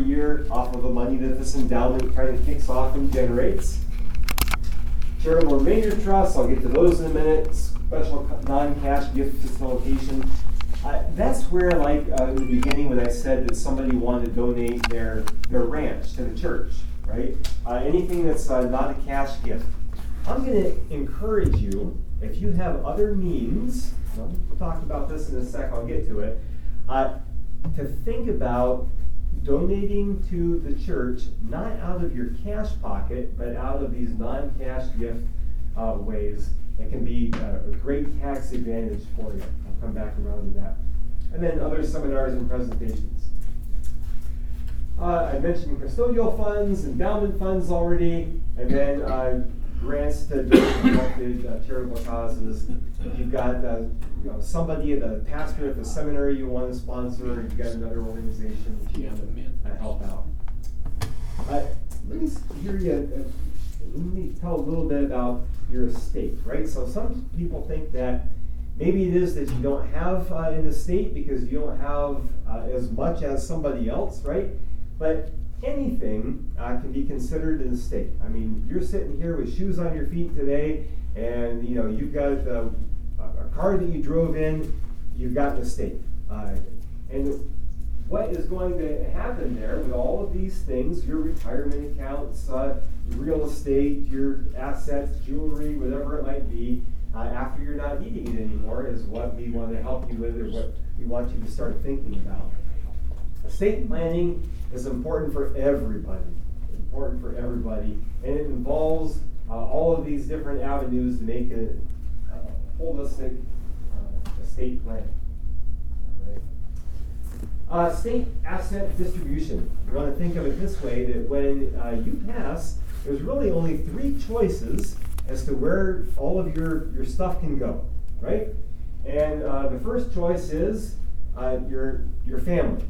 year off of the money that this endowment kind of kicks off and generates. Charitable remainder trusts, I'll get to those in a minute. Special non-cash gift facilitation. Uh, that's where, like uh, in the beginning, when I said that somebody wanted to donate their their ranch to the church, right? Uh, anything that's uh, not a cash gift. I'm going to encourage you, if you have other means, we'll talk about this in a sec, I'll get to it, uh, to think about donating to the church, not out of your cash pocket, but out of these non cash gift uh, ways. It can be uh, a great tax advantage for you. I'll come back around to that. And then other seminars and presentations. Uh, I mentioned custodial funds, endowment funds already, and then grants to directed uh, charitable causes. You've got uh, you know, somebody, the pastor at the seminary you want to sponsor, you've got another organization that you want to help out. Uh, let me hear you, uh, let me tell a little bit about your estate, right? So some people think that maybe it is that you don't have uh, an estate because you don't have uh, as much as somebody else, right? But anything uh, can be considered an estate. I mean, you're sitting here with shoes on your feet today, and you know you've got uh, a car that you drove in. You've got an estate, uh, and what is going to happen there with all of these things your retirement accounts, uh, real estate, your assets, jewelry, whatever it might be uh, after you're not eating it anymore is what we want to help you with or what we want you to start thinking about. Estate planning is important for everybody. Important for everybody. And it involves uh, all of these different avenues to make a uh, holistic uh, estate plan. Uh, state asset distribution. You want to think of it this way that when uh, you pass, there's really only three choices as to where all of your, your stuff can go, right? And the first choice is your, your family.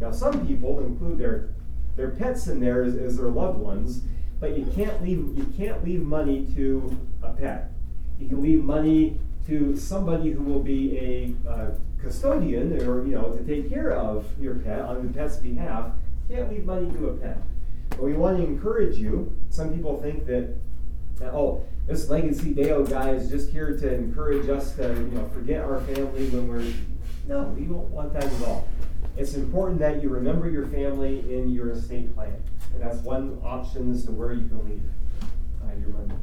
Now, some people include their, their pets in there as, as their loved ones, but you can't leave you can't leave money to a pet. You can leave money to somebody who will be a uh, custodian or you know to take care of your pet on the pet's behalf. You can't leave money to a pet. But we want to encourage you. Some people think that oh, this Legacy Deo guy is just here to encourage us to you know forget our family when we're no, we don't want that at all it's important that you remember your family in your estate plan. And that's one option as to where you can leave uh, your money.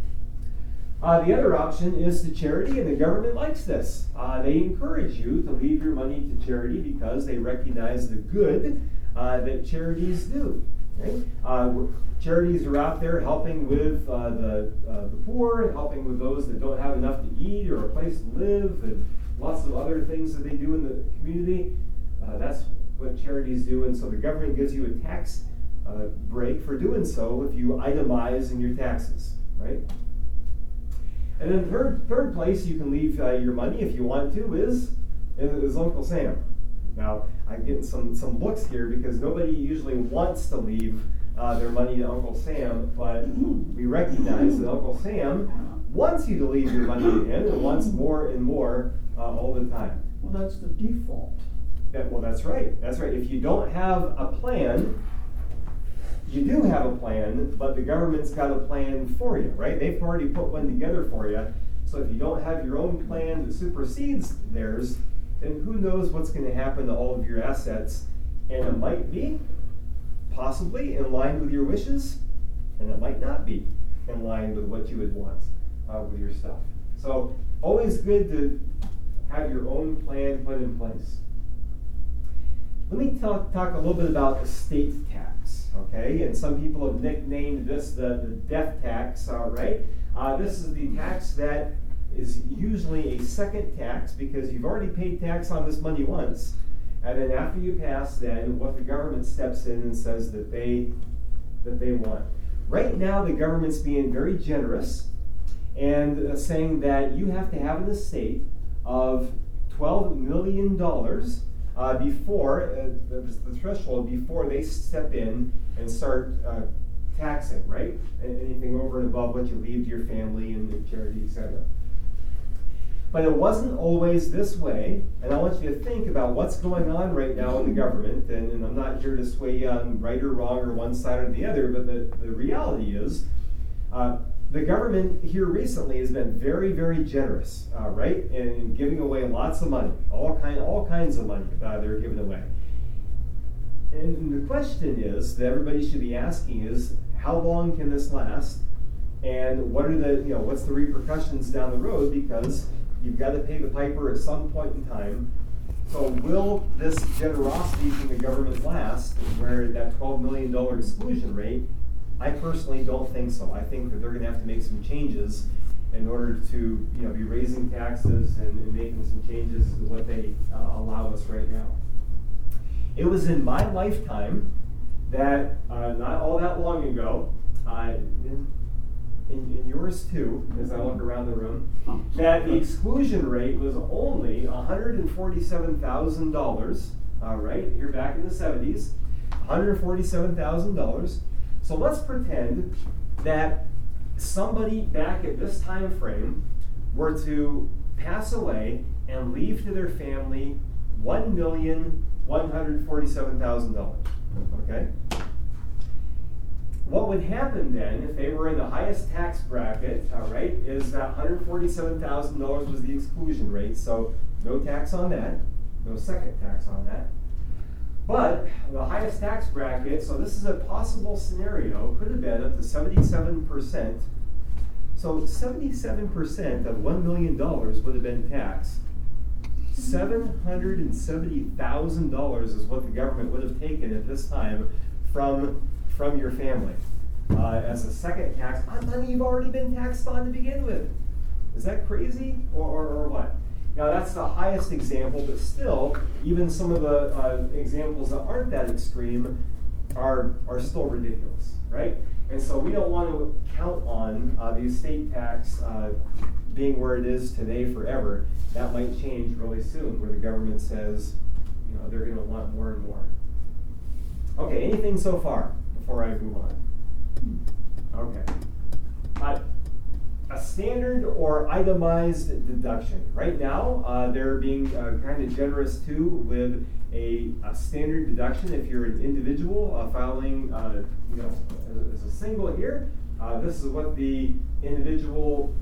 Uh, the other option is to charity, and the government likes this. Uh, they encourage you to leave your money to charity because they recognize the good uh, that charities do. Uh, charities are out there helping with uh, the, the poor, helping with those that don't have enough to eat or a place to live, and lots of other things that they do in the community. that's what charities do, and so the government gives you a tax uh, break for doing so if you itemize in your taxes, right? And then third, third place you can leave uh, your money if you want to is is Uncle Sam. Now I'm getting some some looks here because nobody usually wants to leave uh, their money to Uncle Sam, but we recognize that Uncle Sam wants you to leave your money him and wants more and more uh, all the time. Well, that's the default. Well, that's right. That's right. If you don't have a plan, you do have a plan, but the government's got a plan for you, right? They've already put one together for you. So if you don't have your own plan that supersedes theirs, then who knows what's going to happen to all of your assets? And it might be possibly in line with your wishes, and it might not be in line with what you would want uh, with your stuff. So always good to have your own plan put in place. Let me talk, talk a little bit about estate tax, okay? And some people have nicknamed this the, the death tax, all right? Uh, this is the tax that is usually a second tax because you've already paid tax on this money once. And then after you pass, then what the government steps in and says that they that they want. Right now, the government's being very generous and uh, saying that you have to have an estate of $12 million uh, before uh, the, the, threshold before they step in and start uh, taxing, right? Anything over and above what you leave to your family and charity, etc. But it wasn't always this way, and I want you to think about what's going on right now in the government. And, and I'm not here to sway you on right or wrong or one side or the other, but the, the reality is uh, the government here recently has been very, very generous, uh, right, in, in, giving away lots of money, all kind, all kinds of money uh, they're giving away. And the question is that everybody should be asking is, how long can this last? And what are the, you know, what's the repercussions down the road? Because You've got to pay the piper at some point in time. So will this generosity from the government last, where that $12 million exclusion rate? I personally don't think so. I think that they're going to have to make some changes in order to you know, be raising taxes and, and making some changes to what they uh, allow us right now. It was in my lifetime that, uh, not all that long ago, uh, in, in yours too, as I look around the room, that the exclusion rate was only $147,000, all right, here back in the 70s, $147,000. So let's pretend that somebody back at this time frame were to pass away and leave to their family $1,147,000. Okay? What would happen then if they were in the highest tax bracket, all right, is that $147,000 was the exclusion rate, so no tax on that, no second tax on that. But the highest tax bracket, so this is a possible scenario, could have been up to 77%. So 77% of $1 million would have been taxed. $770,000 is what the government would have taken at this time from from your family uh, as a second tax on money you've already been taxed on to begin with. Is that crazy or, or, or what? Now, that's the highest example, but still, even some of the uh, examples that aren't that extreme are, are still ridiculous, right? And so we don't want to count on uh, the estate tax uh, being where it is today forever. That might change really soon, where the government says, you know, they're going to want more and more. Okay, anything so far? before I move on? Okay. Uh, a standard or itemized deduction. Right now, uh, they're being uh, kind of generous too with a, a, standard deduction if you're an individual uh, filing, uh, you know, as, a single here. Uh, this is what the individual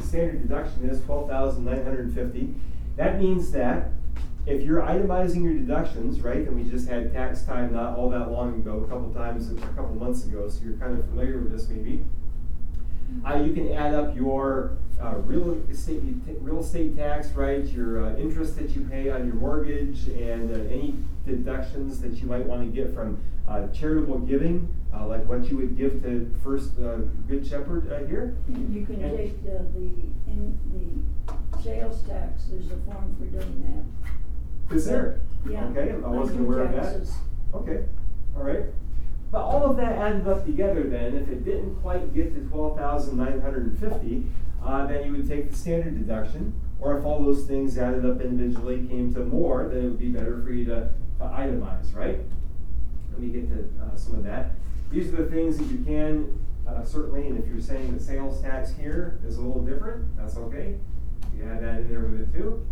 standard deduction is, 12,950. That means that if you're itemizing your deductions, right, and we just had tax time not all that long ago, a couple times, a couple months ago, so you're kind of familiar with this maybe. Uh, you can add up your uh, real estate real estate tax, right? Your uh, interest that you pay on your mortgage, and uh, any deductions that you might want to get from uh, charitable giving, uh, like what you would give to First Good Shepherd here. You can and take the in the sales tax. There's a form for doing that. Is there? Yeah. Okay, I wasn't aware of that. Okay, all right. But all of that added up together then, if it didn't quite get to 12,950, uh, then you would take the standard deduction. Or if all those things added up individually came to more, then it would be better for you to, to itemize, right? Let me get to uh, some of that. These are the things that you can uh, certainly, and if you're saying the sales tax here is a little different, that's okay. You add that in there with it too.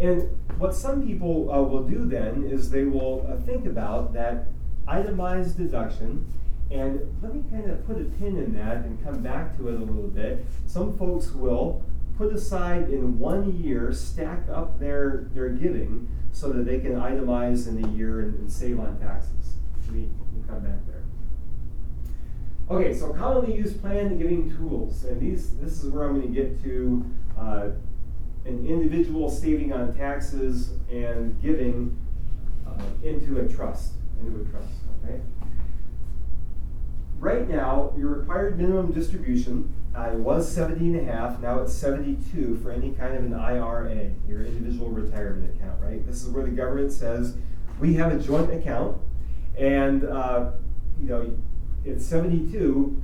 And what some people will do then is they will think about that itemized deduction. And let me kind of put a pin in that and come back to it a little bit. Some folks will put aside in one year, stack up their, their giving so that they can itemize in a year and, and save on taxes. Me, come back there. Okay, so commonly used plan giving tools, and these this is where I'm going to get to uh, an individual saving on taxes and giving uh, into a trust, into a trust, okay? Right now, your required minimum distribution uh, was 70 and a half, now it's 72 for any kind of an IRA, your individual retirement account, right? This is where the government says, we have a joint account, and, uh, you know, it's 72,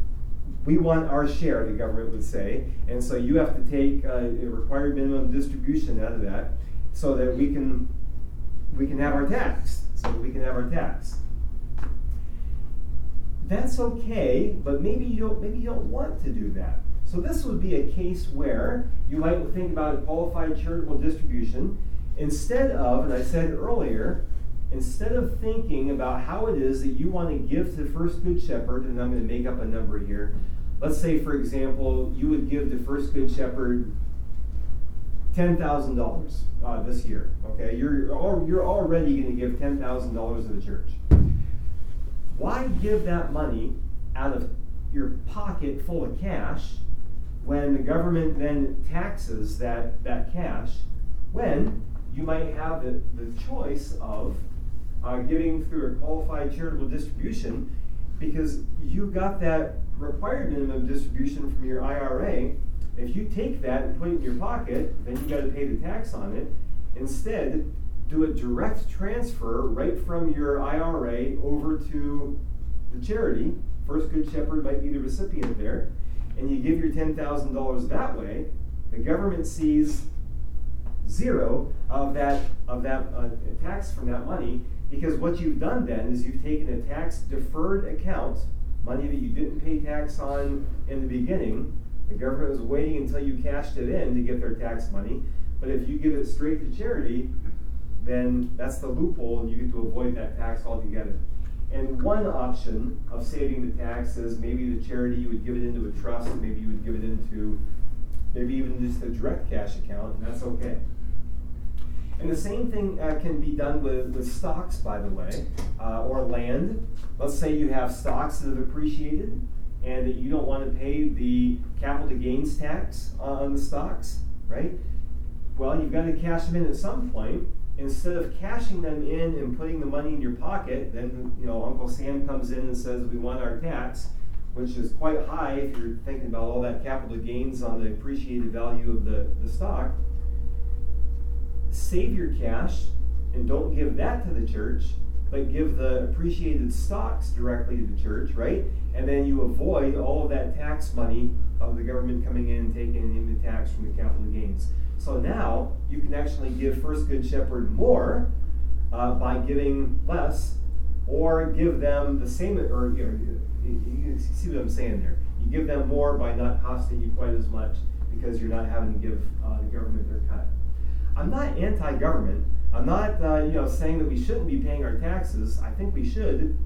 we want our share, the government would say, and so you have to take uh, a required minimum distribution out of that so that we can we can have our tax, so we can have our tax. That's okay, but maybe you don't maybe you don't want to do that. So this would be a case where you might think about a qualified charitable distribution instead of, and I said earlier, instead of thinking about how it is that you want to give to the First Good Shepherd, and I'm going to make up a number here. Let's say, for example, you would give the First Good Shepherd ten thousand uh, dollars this year. Okay, you're you're already going to give ten thousand dollars to the church. Why give that money out of your pocket full of cash when the government then taxes that that cash? When you might have the, the choice of uh, giving through a qualified charitable distribution because you got that required minimum distribution from your IRA. If you take that and put it in your pocket, then you got to pay the tax on it. Instead, do a direct transfer right from your IRA over to the charity. First Good Shepherd might be the recipient there, and you give your $10,000 that way. The government sees zero of that of that uh, tax from that money because what you've done then is you've taken a tax deferred account, money that you didn't pay tax on in the beginning. The government was waiting until you cashed it in to get their tax money. But if you give it straight to charity, then that's the loophole and you get to avoid that tax altogether. And one option of saving the tax is maybe the charity you would give it into a trust, and maybe you would give it into maybe even just a direct cash account, and that's okay. And the same thing uh, can be done with, with stocks, by the way, uh, or land. Let's say you have stocks that have appreciated and that you don't want to pay the capital gains tax on the stocks, right? Well, you've got to cash them in at some point. Instead of cashing them in and putting the money in your pocket, then you know Uncle Sam comes in and says we want our tax, which is quite high if you're thinking about all that capital gains on the appreciated value of the, the stock save your cash and don't give that to the church, but give the appreciated stocks directly to the church, right? And then you avoid all of that tax money of the government coming in and taking in the tax from the capital gains. So now you can actually give First Good Shepherd more uh, by giving less, or give them the same, or you, know, you, you see what I'm saying there. You give them more by not costing you quite as much because you're not having to give uh, the government their cut. I'm not anti-government. I'm not, uh, you know, saying that we shouldn't be paying our taxes. I think we should,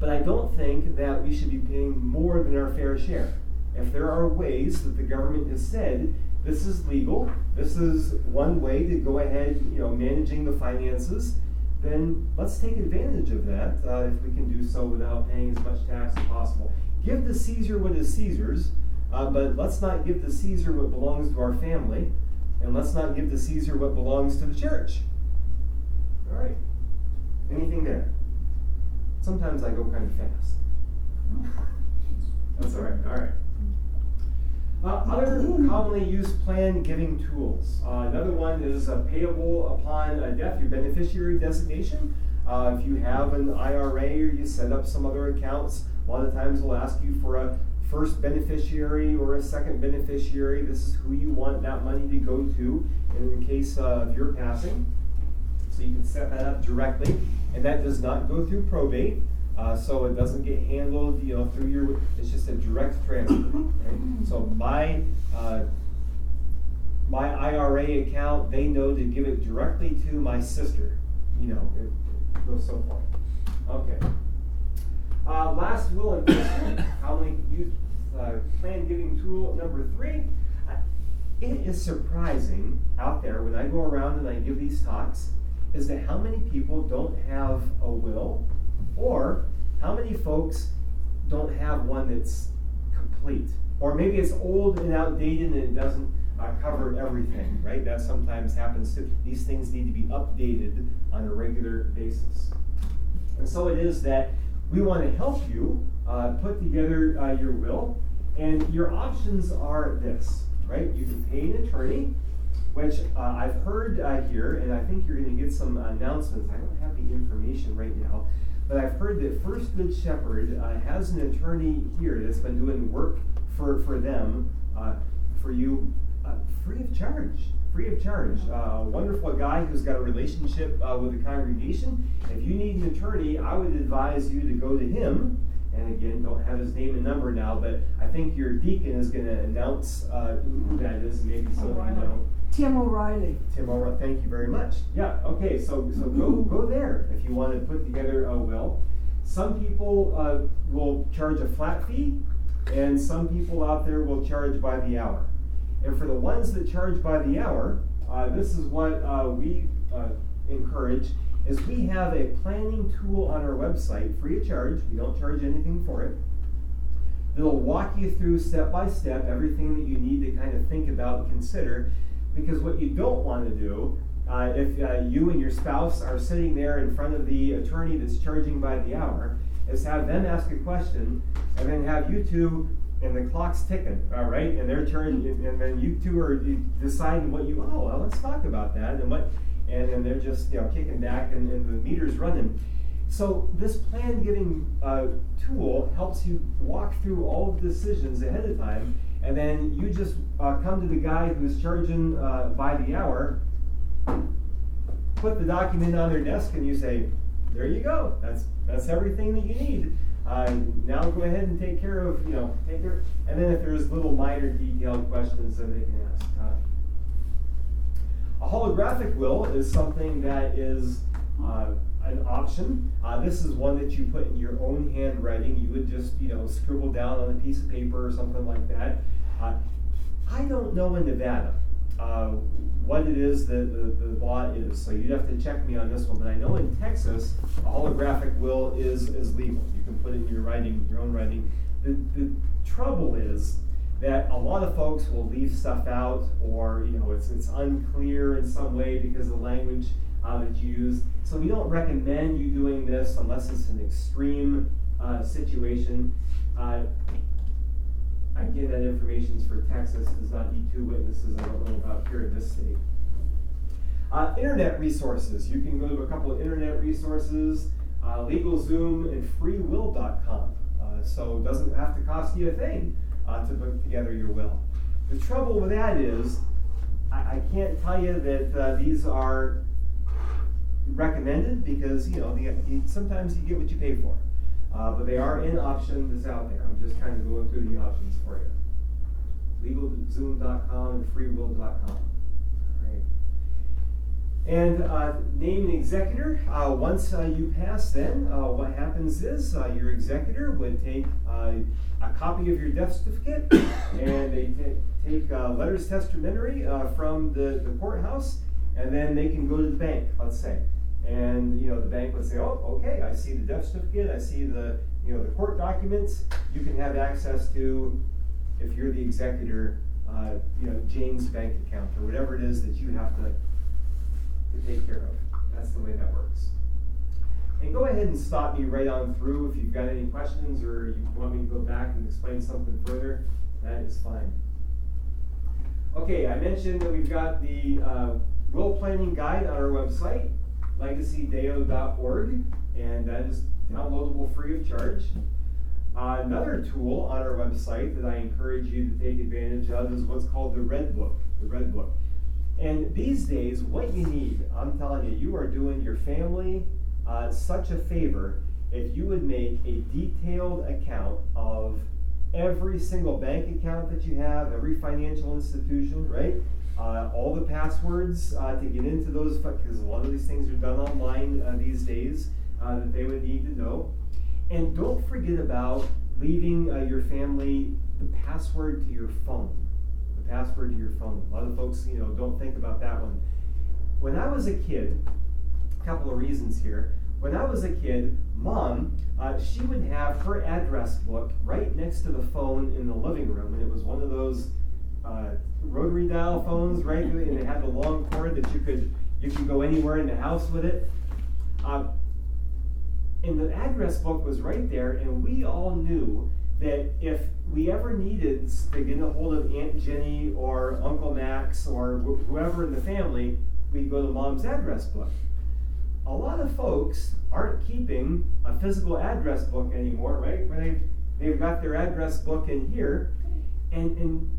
but I don't think that we should be paying more than our fair share. If there are ways that the government has said this is legal, this is one way to go ahead, you know, managing the finances, then let's take advantage of that uh, if we can do so without paying as much tax as possible. Give the Caesar what is Caesar's, uh, but let's not give the Caesar what belongs to our family. And let's not give the Caesar what belongs to the church. All right. Anything there? Sometimes I go kind of fast. That's all right. All right. Uh, other commonly used plan giving tools. Uh, another one is uh, payable upon death, your beneficiary designation. Uh, if you have an IRA or you set up some other accounts, a lot of times they'll ask you for a first beneficiary or a second beneficiary. This is who you want that money to go to in the case of your passing. So you can set that up directly, and that does not go through probate. Uh, so it doesn't get handled, you know, through your. It's just a direct transfer. Right? So my uh, my IRA account, they know to give it directly to my sister. You know, it, it goes so far. Okay. Uh, last will and testament. How many use uh, plan giving tool number three? Uh, it is surprising out there when I go around and I give these talks, is that how many people don't have a will, or how many folks don't have one that's complete, or maybe it's old and outdated and it doesn't uh, cover everything. Right? That sometimes happens too. These things need to be updated on a regular basis. And so it is that we want to help you uh, put together uh, your will. And your options are this, right? You can pay an attorney, which uh, I've heard uh, here, and I think you're going to get some announcements. I don't have the information right now, but I've heard that First Good Shepherd uh, has an attorney here that's been doing work for, for them, uh, for you, free of charge free of charge. Uh, a wonderful guy who's got a relationship uh, with the congregation. If you need an attorney, I would advise you to go to him And again, don't have his name and number now, but I think your deacon is going to announce uh, who that is, maybe some you know. Tim O'Reilly. Tim O'Reilly, thank you very much. Yeah, okay, so so go go there if you want to put together a will. Some people uh, will charge a flat fee, and some people out there will charge by the hour. And for the ones that charge by the hour, uh, this is what uh, we uh, encourage is we have a planning tool on our website free of charge. We don't charge anything for it. It'll walk you through step by step everything that you need to kind of think about and consider. Because what you don't want to do, uh, if uh, you and your spouse are sitting there in front of the attorney that's charging by the hour, is have them ask a question and then have you two and the clock's ticking, all right, and they're charging, and then you two are deciding what you. Oh, well, let's talk about that and what and, and they're just you know kicking back and, and the meter's running. So this plan giving uh, tool helps you walk through all of the decisions ahead of time, and then you just uh, come to the guy who's charging uh, by the hour, put the document on their desk, and you say, "There you go. That's that's everything that you need." Uh, now go ahead and take care of you know take care. And then if there's little minor detailed questions, then they can ask. A holographic will is something that is uh, an option. Uh, this is one that you put in your own handwriting. You would just, you know, scribble down on a piece of paper or something like that. Uh, I don't know in Nevada uh, what it is that the, the law is, so you'd have to check me on this one. But I know in Texas, a holographic will is, is legal. You can put it in your writing, your own writing. The, the trouble is that a lot of folks will leave stuff out or you know it's, it's unclear in some way because of the language uh, that you use. So we don't recommend you doing this unless it's an extreme uh, situation. Uh, again, that information is for Texas. Does not need two witnesses. I don't know about here in this state. Uh, internet resources. You can go to a couple of internet resources, uh, LegalZoom and FreeWill.com. Uh, so it doesn't have to cost you a thing uh, to put together your will. The trouble with that is, I, I can't tell you that uh, these are recommended because you know the, sometimes you get what you pay for, uh, but they are in option that's out there. I'm just kind of going through the options for you. LegalZoom.com and FreeWill.com. And uh, name an executor. Uh, once uh, you pass, then uh, what happens is uh, your executor would take uh, a copy of your death certificate and they take letters testamentary from the, the courthouse, and then they can go to the bank, let's say. And you know the bank would say, "Oh, okay, I see the death certificate. I see the you know the court documents. You can have access to, if you're the executor, you know Jane's bank account or whatever it is that you have to." To take care of. That's the way that works. And go ahead and stop me right on through if you've got any questions or you want me to go back and explain something further. That is fine. Okay, I mentioned that we've got the uh, will planning guide on our website, legacydeo.org, and that is downloadable free of charge. Uh, another tool on our website that I encourage you to take advantage of is what's called the Red Book. The Red Book. And these days, what you need, I'm telling you, you are doing your family uh, such a favor if you would make a detailed account of every single bank account that you have, every financial institution, right? Uh, all the passwords uh, to get into those, because a lot of these things are done online these days that they would need to know. And don't forget about leaving your family the password to your phone password to your phone. A lot of folks, you know, don't think about that one. When I was a kid, a couple of reasons here. When I was a kid, mom, uh, she would have her address book right next to the phone in the living room, and it was one of those uh, rotary dial phones, right? And it had the long cord that you could you could go anywhere in the house with it. Uh, and the address book was right there, and we all knew that if we ever needed to get a hold of Aunt Jenny or Uncle Max or wh- whoever in the family, we'd go to mom's address book. A lot of folks aren't keeping a physical address book anymore, right? Where they've, they've got their address book in here. And, and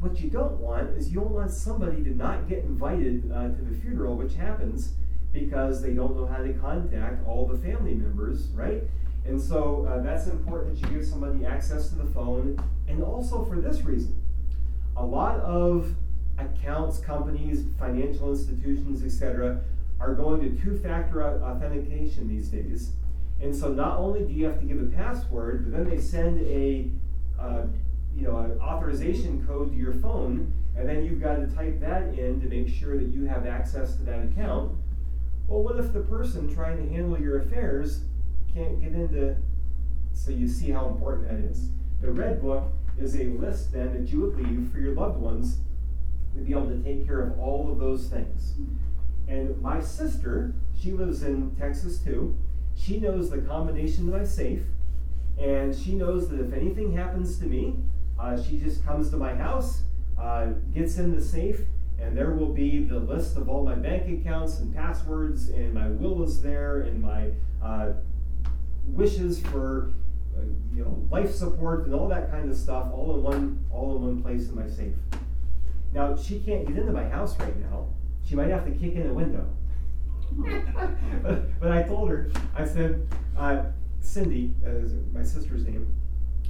what you don't want is you don't want somebody to not get invited uh, to the funeral, which happens because they don't know how to contact all the family members, right? And so uh, that's important that you give somebody access to the phone, and also for this reason. A lot of accounts, companies, financial institutions, etc., are going to two factor authentication these days. And so not only do you have to give a password, but then they send a uh, you know, an authorization code to your phone, and then you've got to type that in to make sure that you have access to that account. Well, what if the person trying to handle your affairs can't get into, so you see how important that is. The red book is a list then that you would leave for your loved ones to be able to take care of all of those things. And my sister, she lives in Texas too. She knows the combination to my safe, and she knows that if anything happens to me, uh, she just comes to my house, uh, gets in the safe, and there will be the list of all my bank accounts and passwords, and my will is there, and my uh, wishes for uh, you know life support and all that kind of stuff, all in one all in one place in my safe. Now she can't get into my house right now. She might have to kick in a window. but, I told her, I said, uh, Cindy, uh, my sister's name.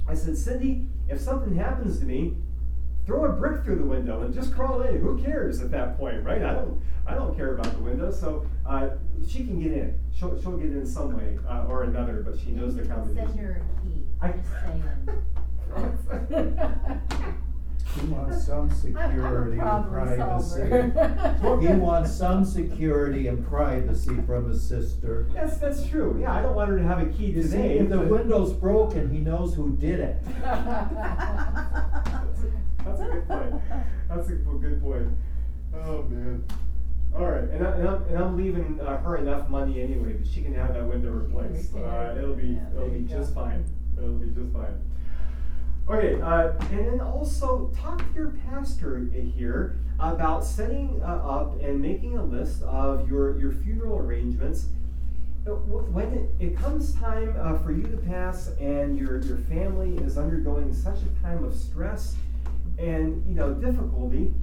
I said, Cindy, if something happens to me, throw a brick through the window and just crawl in. Who cares at that point, right? I don't, I don't care about the window. So uh, she can get in. She'll, she'll get in some way uh, or another, but she knows the combination. Send her a key. I, just saying. He wants some security and privacy. He wants some security and privacy from his sister. That's, that's true. Yeah, I don't want her to have a key You see, if the window's broken, he knows who did it. That's a good point. That's a good point. Oh, man. All right, and, I, and, I'm, and I'm leaving uh, her enough money anyway that she can have that window replaced. Uh, it'll be Yeah, it'll be just go. fine. It'll be just fine. Okay, uh, and then also talk to your pastor here about setting uh, up and making a list of your, your funeral arrangements. Uh, When it, it comes time uh, for you to pass and your, your family is undergoing such a time of stress and you know difficulty,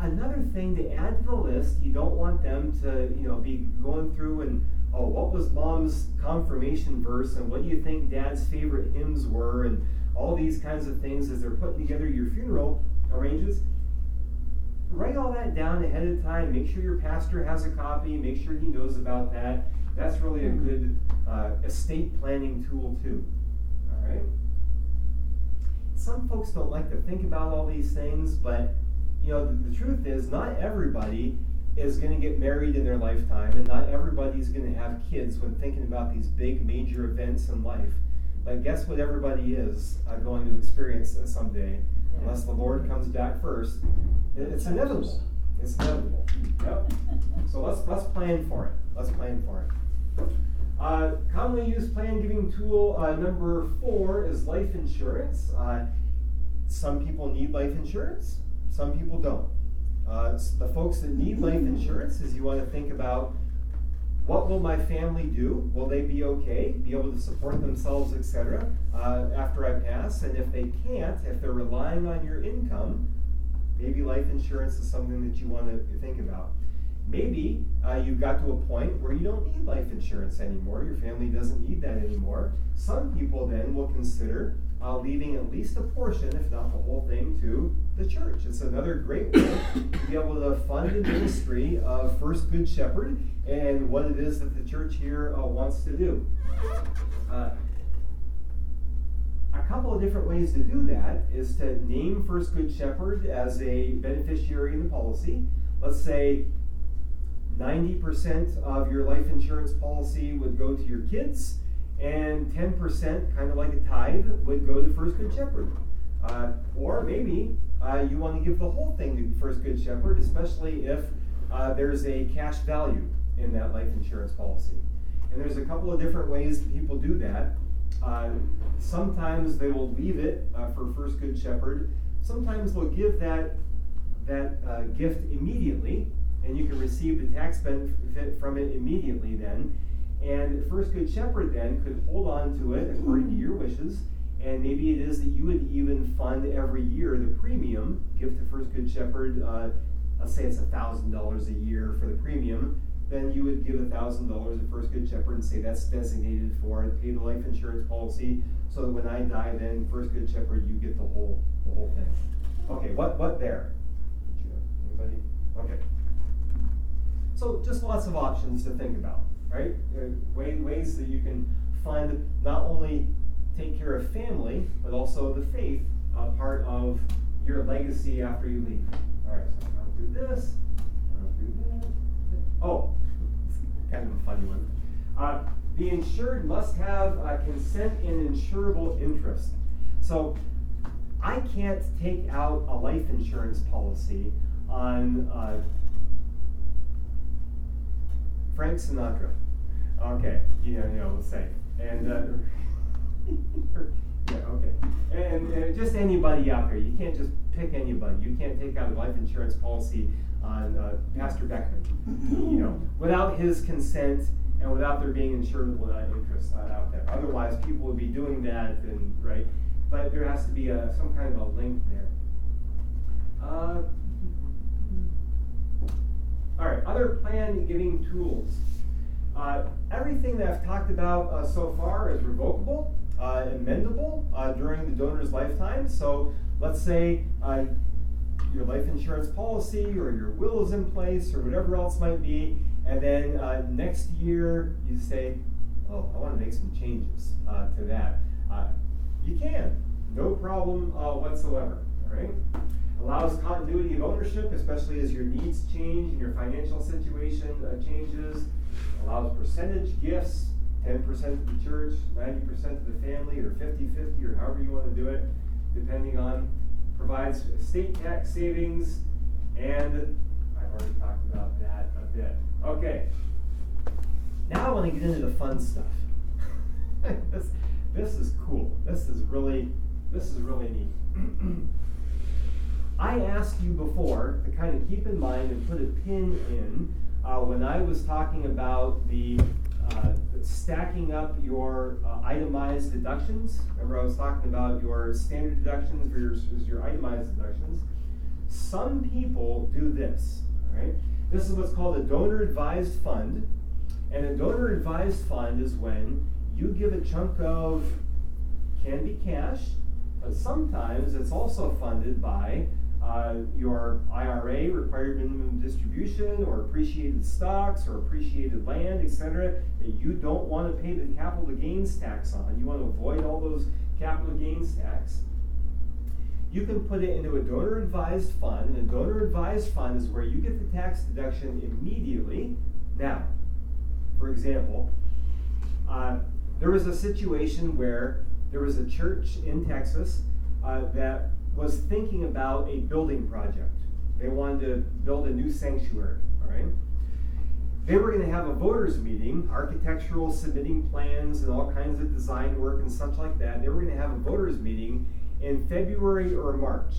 another thing to add to the list, you don't want them to you know be going through and oh what was mom's confirmation verse and what do you think dad's favorite hymns were and all these kinds of things as they're putting together your funeral arrangements. Write all that down ahead of time. Make sure your pastor has a copy. Make sure he knows about that. That's really a good uh, estate planning tool too. All right. Some folks don't like to think about all these things, but you know the, the truth is not everybody is going to get married in their lifetime, and not everybody's going to have kids when thinking about these big major events in life. But guess what everybody is uh, going to experience uh, someday, unless the Lord comes back first. It- it's inevitable. It's inevitable. Yep. So let's let's plan for it. Let's plan for it. Uh, commonly used plan giving tool uh, number four is life insurance. Uh, some people need life insurance. Some people don't. Uh, s- the folks that need life insurance is you want to think about what will my family do? Will they be okay? Be able to support themselves, etc. Uh, after I pass? And if they can't, if they're relying on your income, maybe life insurance is something that you want to think about. Maybe uh, you've got to a point where you don't need life insurance anymore. Your family doesn't need that anymore. Some people then will consider uh, leaving at least a portion, if not the whole thing, to the church. It's another great way to be able to fund the ministry of First Good Shepherd and what it is that the church here uh, wants to do. Uh, a couple of different ways to do that is to name First Good Shepherd as a beneficiary in the policy. Let's say 90% of your life insurance policy would go to your kids, and 10%, kind of like a tithe, would go to First Good Shepherd. Uh, or maybe uh, you want to give the whole thing to First Good Shepherd, especially if uh, there's a cash value in that life insurance policy. And there's a couple of different ways that people do that. Uh, sometimes they will leave it uh, for First Good Shepherd. Sometimes they'll give that that uh, gift immediately, and you can receive the tax benefit from it immediately. Then, and First Good Shepherd then could hold on to it according to your wishes, and maybe it is that you would even fund every year the premium. Give to First Good Shepherd. Uh, let's say it's thousand dollars a year for the premium then you would give a thousand dollars to First Good Shepherd and say that's designated for it, pay the life insurance policy, so that when I die, then First Good Shepherd, you get the whole the whole thing. Okay, what what there? Anybody? Okay. So just lots of options to think about, right? Way, ways that you can find not only take care of family, but also the faith uh, part of your legacy after you leave. All right, so this. I'll do that. Oh, kind of a funny one. Uh, the insured must have uh, consent in insurable interest. So I can't take out a life insurance policy on uh, Frank Sinatra. Okay, you know, you know, let's say, and uh, yeah, okay, and, and just anybody out there. You can't just pick anybody. You can't take out a life insurance policy on uh, Pastor Beckman, you know, without his consent and without there being insurable interest not out there. Otherwise, people would be doing that, and right. But there has to be a, some kind of a link there. Uh, all right, other plan giving tools. Uh, everything that I've talked about uh, so far is revocable, uh, amendable uh, during the donor's lifetime. So let's say your life insurance policy or your will is in place or whatever else might be, and then next year you say, oh, I want to make some changes to that. you can, no problem whatsoever. All right allows continuity of ownership, especially as your needs change and your financial situation uh, changes, allows percentage gifts, 10% to the church, 90% to the family, or 50 50, or however you want to do it, depending on, provides state tax savings, and I've already talked about that a bit. Okay, now I want to get into the fun stuff. this, this is cool. This is really, this is really neat. I asked you before to kind of keep in mind and put a pin in uh, when I was talking about the uh, stacking up your uh, itemized deductions. Remember, I was talking about your standard deductions versus your itemized deductions. Some people do this, right? This is what's called a donor advised fund. And a donor advised fund is when you give a chunk of, can be cash, but sometimes it's also funded by uh, your IRA, required minimum distribution, or appreciated stocks, or appreciated land, etc., that you don't want to pay the capital gains tax on. You want to avoid all those capital gains tax. You can put it into a donor advised fund, and a donor advised fund is where you get the tax deduction immediately. Now, for example, uh, there was a situation where there was a church in Texas uh, that was thinking about a building project. They wanted to build a new sanctuary, all right? They were going to have a voters meeting, architectural submitting plans and all kinds of design work and such like that. They were going to have a voters meeting in February or March.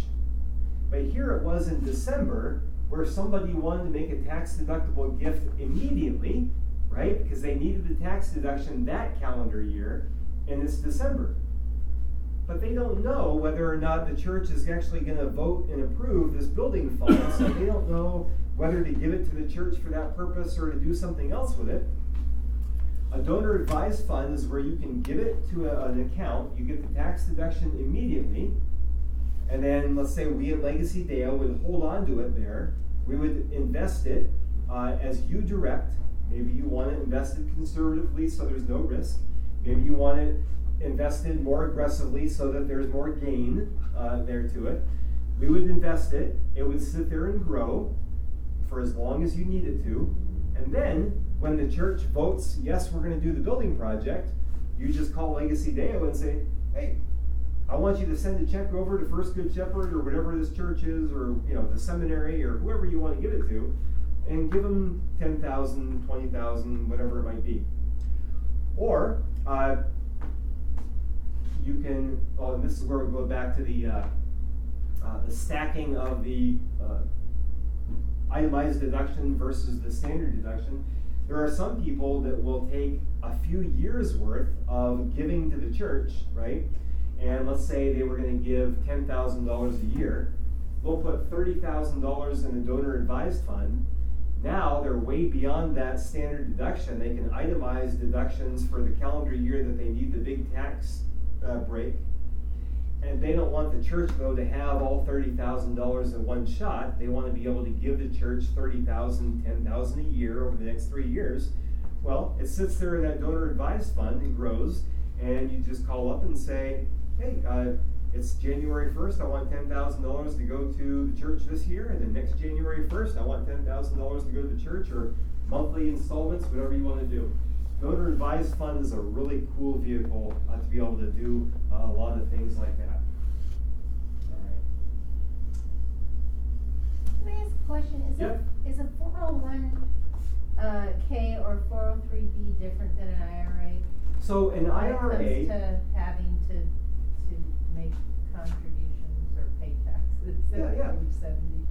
But here it was in December where somebody wanted to make a tax deductible gift immediately, right? Because they needed the tax deduction that calendar year, and it's December but they don't know whether or not the church is actually going to vote and approve this building fund. so they don't know whether to give it to the church for that purpose or to do something else with it. A donor advised fund is where you can give it to a, an account, you get the tax deduction immediately, and then let's say we at Legacy Deo would hold on to it there. We would invest it uh, as you direct. Maybe you want to invest it conservatively so there's no risk. Maybe you want it invested more aggressively so that there's more gain uh, there to it. We would invest it, it would sit there and grow for as long as you need it to. And then when the church votes, yes, we're going to do the building project, you just call Legacy Deo and say, hey, I want you to send a check over to First Good Shepherd or whatever this church is, or you know the seminary or whoever you want to give it to, and give them ten thousand, twenty thousand, whatever it might be. Or uh, you can, oh, and this is where we go back to the, uh, uh, the stacking of the uh, itemized deduction versus the standard deduction. There are some people that will take a few years worth of giving to the church, right? And let's say they were going to give $10,000 a year. We'll put $30,000 in a donor advised fund. Now they're way beyond that standard deduction. They can itemize deductions for the calendar year that they need the big tax uh, break. And they don't want the church though to have all thirty thousand dollars in one shot. They want to be able to give the church thirty thousand, ten thousand a year over the next three years. Well, it sits there in that donor advised fund and grows, and you just call up and say, hey, uh, it's January 1st, I want $10,000 to go to the church this year, and then next January 1st, I want $10,000 to go to the church, or monthly installments, whatever you want to do. Donor advised fund is a really cool vehicle uh, to be able to do uh, a lot of things like that. All right. Can I ask a question? Is Yep. a, is a four oh one, uh, K or four oh three B different than an IRA? So an When IRA. it comes to having to, to make contributions or pay taxes Yeah, at yeah. age seventy?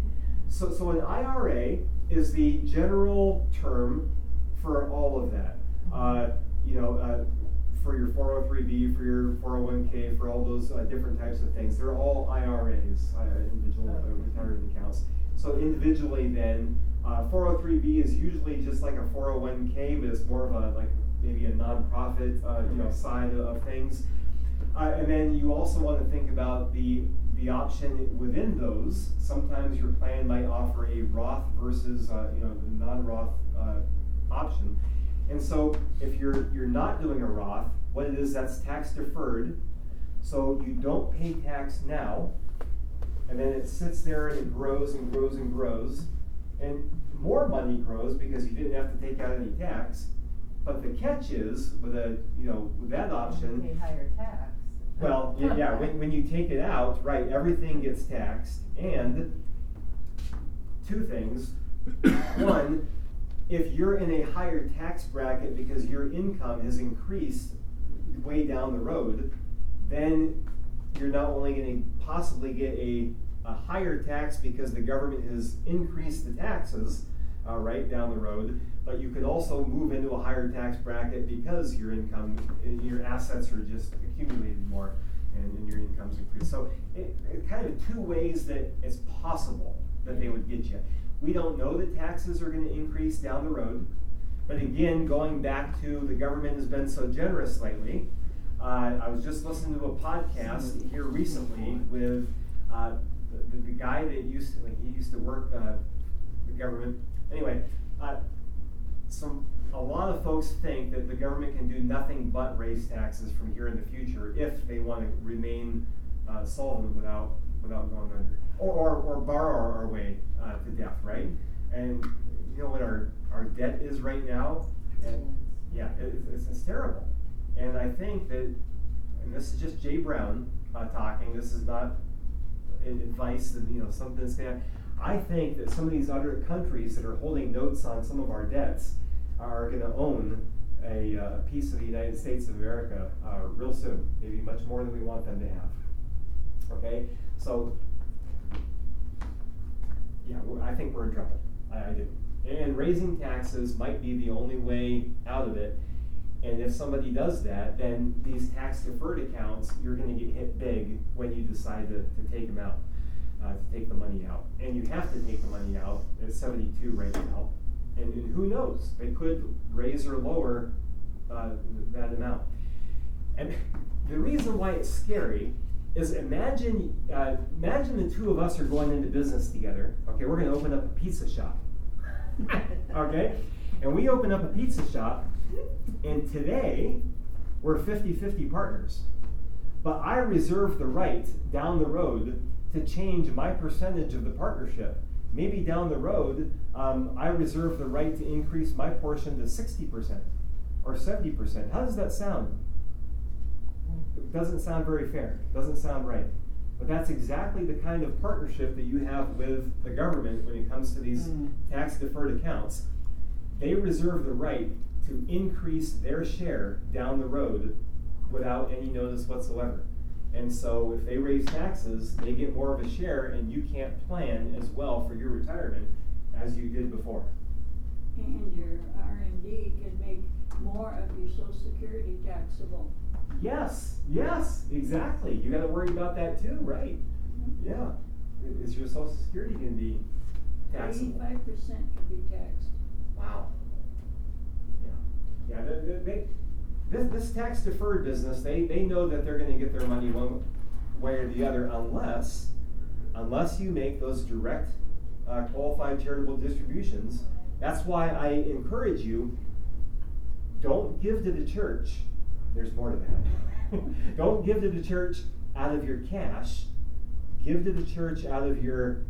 So, so an IRA is the general term for all of that. Uh, you know, uh, for your 403b, for your 401k, for all those uh, different types of things. They're all IRAs, uh, individual uh, retirement accounts. So individually, then uh, 403b is usually just like a 401k, but it's more of a like maybe a nonprofit, uh, you know, side of things. Uh, and then you also want to think about the the option within those. Sometimes your plan might offer a Roth versus uh, you know the non-Roth uh, option. And so if you're you're not doing a Roth, what it is that's tax deferred, so you don't pay tax now, and then it sits there and it grows and grows and grows, and more money grows because you didn't have to take out any tax. But the catch is with a you know with that option. Pay higher tax. Well, yeah, yeah, when, when you take it out, right, everything gets taxed, and two things. One, if you're in a higher tax bracket because your income has increased way down the road, then you're not only going to possibly get a, a higher tax because the government has increased the taxes, uh, right down the road, but you could also move into a higher tax bracket because your income, your assets are just accumulated more, and, and your income's increased. So it, it kind of two ways that it's possible that they would get you. We don't know that taxes are going to increase down the road, but again, going back to the government has been so generous lately. Uh, I was just listening to a podcast here recently with uh, the, the guy that used to, he used to work uh, the government. Anyway, uh, some a lot of folks think that the government can do nothing but raise taxes from here in the future if they want to remain uh, solvent without without going under, or or, or borrow our way uh, to death, right? And you know what our our debt is right now, and yeah, it, it's, it's terrible. And I think that, and this is just Jay Brown uh, talking. This is not advice and you know something that's gonna. I think that some of these other countries that are holding notes on some of our debts are going to own a uh, piece of the United States of America uh, real soon, maybe much more than we want them to have. Okay, so yeah, I think we're in trouble. I, I do. And raising taxes might be the only way out of it. And if somebody does that, then these tax deferred accounts, you're going to get hit big when you decide to, to take them out, uh, to take the money out. And you have to take the money out. at 72 right now. And, and who knows? They could raise or lower uh, that amount. And the reason why it's scary is imagine uh, imagine the two of us are going into business together. Okay, we're going to open up a pizza shop. okay, and we open up a pizza shop, and today we're 50-50 partners. But I reserve the right down the road to change my percentage of the partnership. Maybe down the road, um, I reserve the right to increase my portion to 60% or 70%. How does that sound? Doesn't sound very fair. Doesn't sound right. But that's exactly the kind of partnership that you have with the government when it comes to these Mm. tax deferred accounts. They reserve the right to increase their share down the road without any notice whatsoever. And so if they raise taxes, they get more of a share and you can't plan as well for your retirement as you did before. And your RMD could make more of your social security taxable. Yes, yes, exactly. You got to worry about that too, right? Yeah. Is your Social Security going to be taxable. Eighty-five percent can be taxed. Wow. Yeah, yeah, they, they, they, this, this tax deferred business, they, they know that they're gonna get their money one way or the other unless, unless you make those direct, uh, qualified charitable distributions. That's why I encourage you, don't give to the church, there's more to that. Don't give to the church out of your cash, give to the church out of your,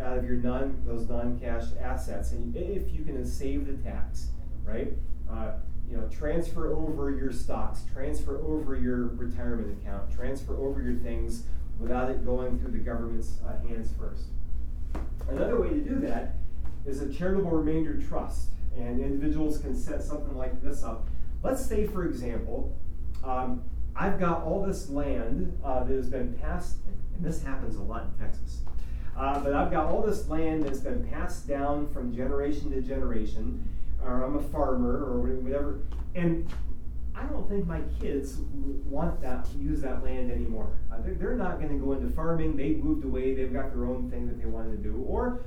out of your non, those non-cash assets, and if you can save the tax, right? Uh, you know, transfer over your stocks, transfer over your retirement account, transfer over your things without it going through the government's uh, hands first. Another way to do that is a charitable remainder trust, and individuals can set something like this up. Let's say, for example, um, I've got all this land uh, that has been passed, and this happens a lot in Texas. Uh, but I've got all this land that's been passed down from generation to generation, or I'm a farmer or whatever, and I don't think my kids want that use that land anymore. Uh, they're, they're not going to go into farming. They've moved away. They've got their own thing that they want to do. Or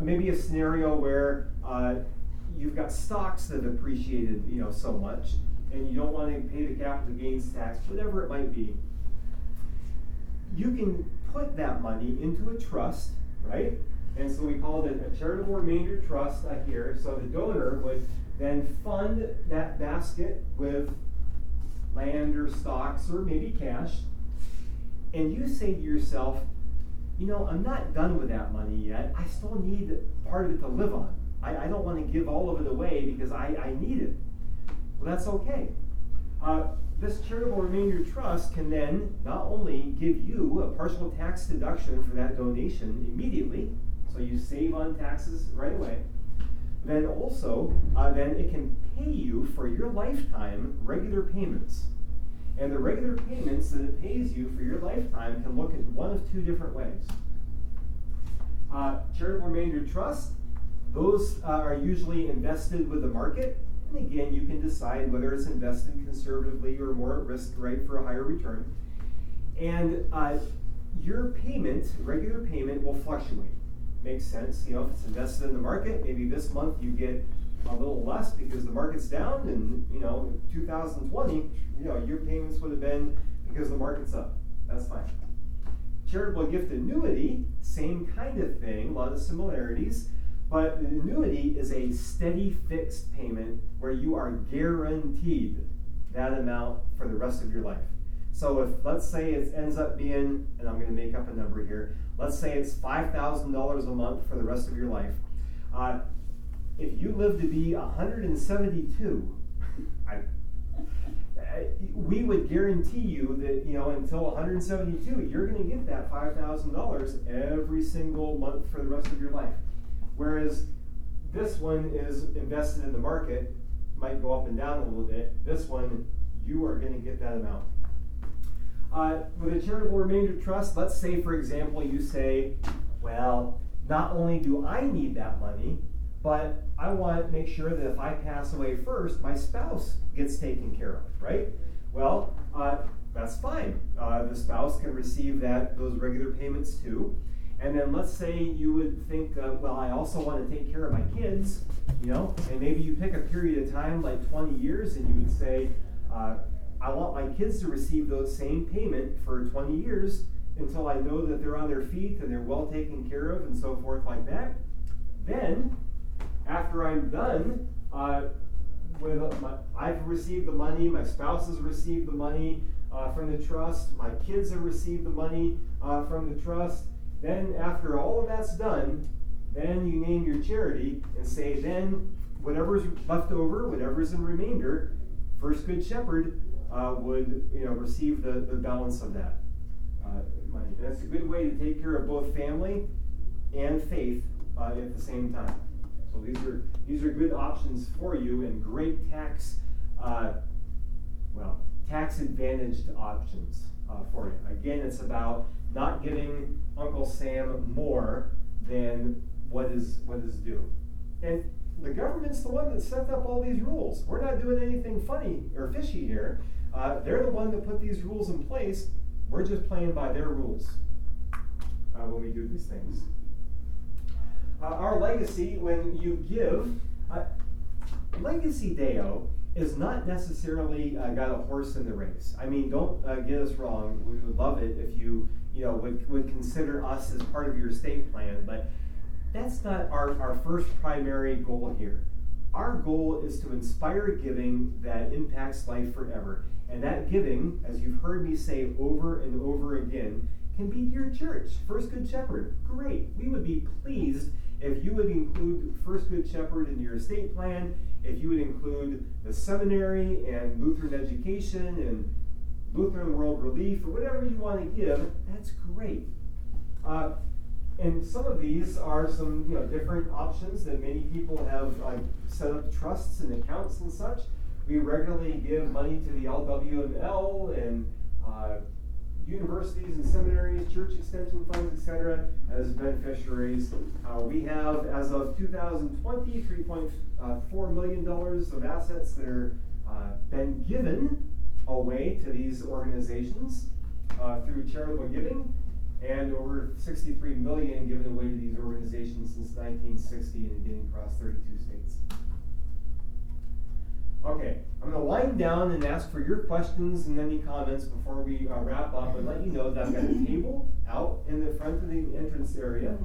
maybe a scenario where uh, you've got stocks that appreciated, you know, so much, and you don't want to pay the capital gains tax, whatever it might be. You can put that money into a trust, right? And so we called it a charitable remainder trust uh, here. So the donor would then fund that basket with land or stocks or maybe cash. And you say to yourself, you know, I'm not done with that money yet. I still need part of it to live on. I, I don't want to give all of it away because I, I need it. Well, that's okay. Uh, this charitable remainder trust can then not only give you a partial tax deduction for that donation immediately, so you save on taxes right away, then also, uh, then it can pay you for your lifetime regular payments. And the regular payments that it pays you for your lifetime can look in one of two different ways. Uh, charitable remainder trust, those uh, are usually invested with the market. And again, you can decide whether it's invested conservatively or more at risk, right, for a higher return. And uh, your payment, regular payment, will fluctuate. Makes sense. You know, if it's invested in the market, maybe this month you get a little less because the market's down, and you know, 2020, you know, your payments would have been because the market's up. That's fine. Charitable gift annuity, same kind of thing, a lot of similarities, but the annuity is a steady fixed payment where you are guaranteed that amount for the rest of your life. So if let's say it ends up being, and I'm going to make up a number here, let's say it's five thousand dollars a month for the rest of your life. Uh, if you live to be 172, I, we would guarantee you that you know until 172, you're going to get that five thousand dollars every single month for the rest of your life. Whereas this one is invested in the market, might go up and down a little bit. This one, you are going to get that amount. Uh, with a charitable remainder trust, let's say, for example, you say, well, not only do I need that money, but I want to make sure that if I pass away first, my spouse gets taken care of, right? Well, uh, that's fine. Uh, the spouse can receive that those regular payments too. And then let's say you would think, uh, well, I also want to take care of my kids, you know, and maybe you pick a period of time like 20 years and you would say, uh, I want my kids to receive those same payment for 20 years until I know that they're on their feet and they're well taken care of and so forth like that. Then, after I'm done, uh, with my, I've received the money, my spouse has received the money uh, from the trust, my kids have received the money uh, from the trust. Then, after all of that's done, then you name your charity and say, then whatever's left over, whatever's in remainder, First Good Shepherd uh, would you know receive the, the balance of that uh, money. And that's a good way to take care of both family and faith uh, at the same time. So these are these are good options for you and great tax, uh, well, tax advantaged options uh, for you. Again, it's about not giving Uncle Sam more than what is what is due. And the government's the one that set up all these rules. We're not doing anything funny or fishy here. Uh, they're the one that put these rules in place. We're just playing by their rules uh, when we do these things. uh, our legacy, when you give, uh, Legacy Deo is not necessarily uh, got a horse in the race. I mean, don't uh, get us wrong. We would love it if you, you know, would, would consider us as part of your estate plan, but that's not our, our first primary goal here. Our goal is to inspire giving that impacts life forever. And that giving, as you've heard me say over and over again, can be your church. First Good Shepherd, great. We would be pleased if you would include First Good Shepherd in your estate plan, if you would include the seminary and Lutheran education and Lutheran World Relief or whatever you want to give, that's great. Uh, and some of these are some you know different options that many people have set up trusts and accounts and such. We regularly give money to the LWML and uh, universities and seminaries, church extension funds, etc., as beneficiaries. Uh, we have, as of 2020, $3.4 million of assets that are uh, been given away to these organizations uh, through charitable giving, and over 63 million given away to these organizations since 1960 and getting across 32 states. Okay, I'm going to wind down and ask for your questions and any comments before we uh, wrap up and let you know that I've got a table out in the front of the entrance area.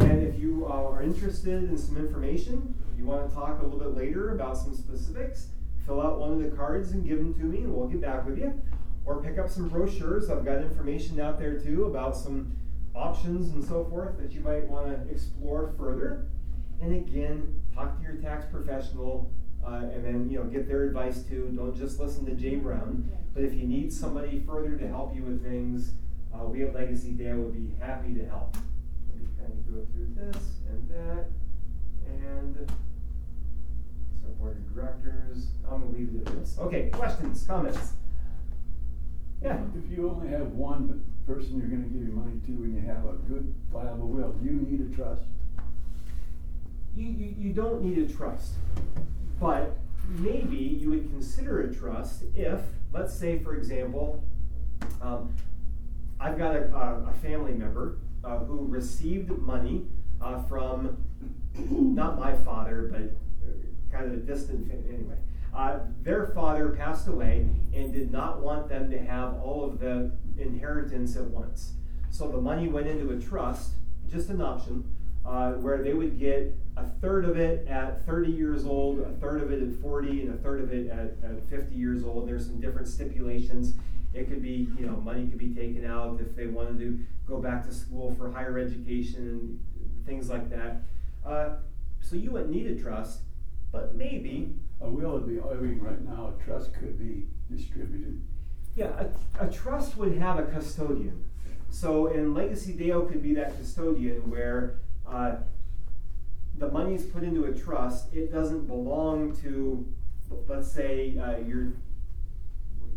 And if you uh, are interested in some information, you want to talk a little bit later about some specifics, fill out one of the cards and give them to me and we'll get back with you. Or pick up some brochures. I've got information out there too about some options and so forth that you might want to explore further. And again, talk to your tax professional uh, and then you know get their advice too. Don't just listen to Jay Brown. But if you need somebody further to help you with things, uh, we at Legacy Deo would be happy to help. Let me kind of go through this and that, and so board of directors. I'm gonna leave it at this. Okay, questions, comments. Yeah. If you only have one person you're gonna give your money to and you have a good viable will, do you need a trust? You, you, you don't need a trust. But maybe you would consider a trust if, let's say, for example, um, I've got a, a, family member uh, who received money uh, from not my father, but kind of a distant family. anyway. Uh, their father passed away and did not want them to have all of the inheritance at once. So the money went into a trust, just an option, uh, where they would get a third of it at 30 years old, a third of it at 40, and a third of it at, at 50 years old. There's some different stipulations. It could be, you know, money could be taken out if they wanted to go back to school for higher education and things like that. Uh, so you wouldn't need a trust, but maybe. A will would be owing right now, a trust could be distributed. Yeah, a, a trust would have a custodian. So, and Legacy Deo could be that custodian where uh, the money is put into a trust. It doesn't belong to, let's say, uh, your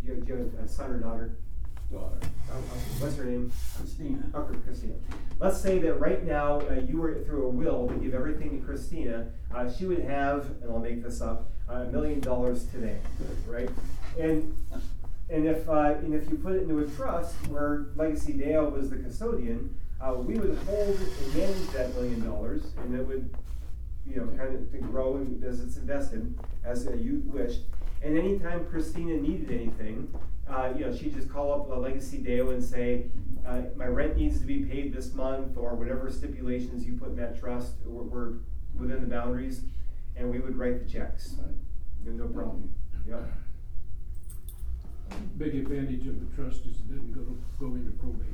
you have, you have a son or daughter. Daughter. Oh, oh, what's her name? Christina. Oh, Christina. Let's say that right now uh, you were through a will to give everything to Christina. Uh, she would have, and I'll make this up, a million dollars today, right? And and if uh, and if you put it into a trust where Legacy Deo was the custodian, uh, we would hold and manage that million dollars, and it would, you know, kind of to grow and as it's invested as uh, you wish. And anytime Christina needed anything, uh, you know, she'd just call up a Legacy Deo and say, uh, "My rent needs to be paid this month," or whatever stipulations you put in that trust were, were within the boundaries, and we would write the checks. Right. No problem. Yep. Big advantage of the trust is it didn't go, go into probate.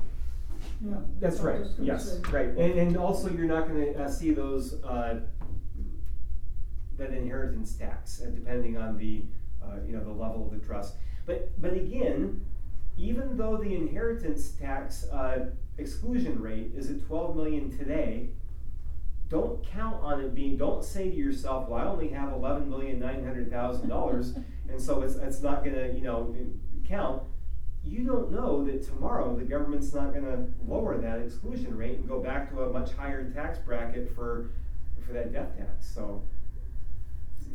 Yeah. That's right. Yes, say. right. And, and also, you're not going to uh, see those uh, that inheritance tax, uh, depending on the uh, you know the level of the trust. But but again, even though the inheritance tax uh, exclusion rate is at 12 million today, don't count on it being. Don't say to yourself, "Well, I only have 11 million nine hundred thousand dollars, and so it's it's not going to you know count." you don't know that tomorrow the government's not going to lower that exclusion rate and go back to a much higher tax bracket for for that death tax. So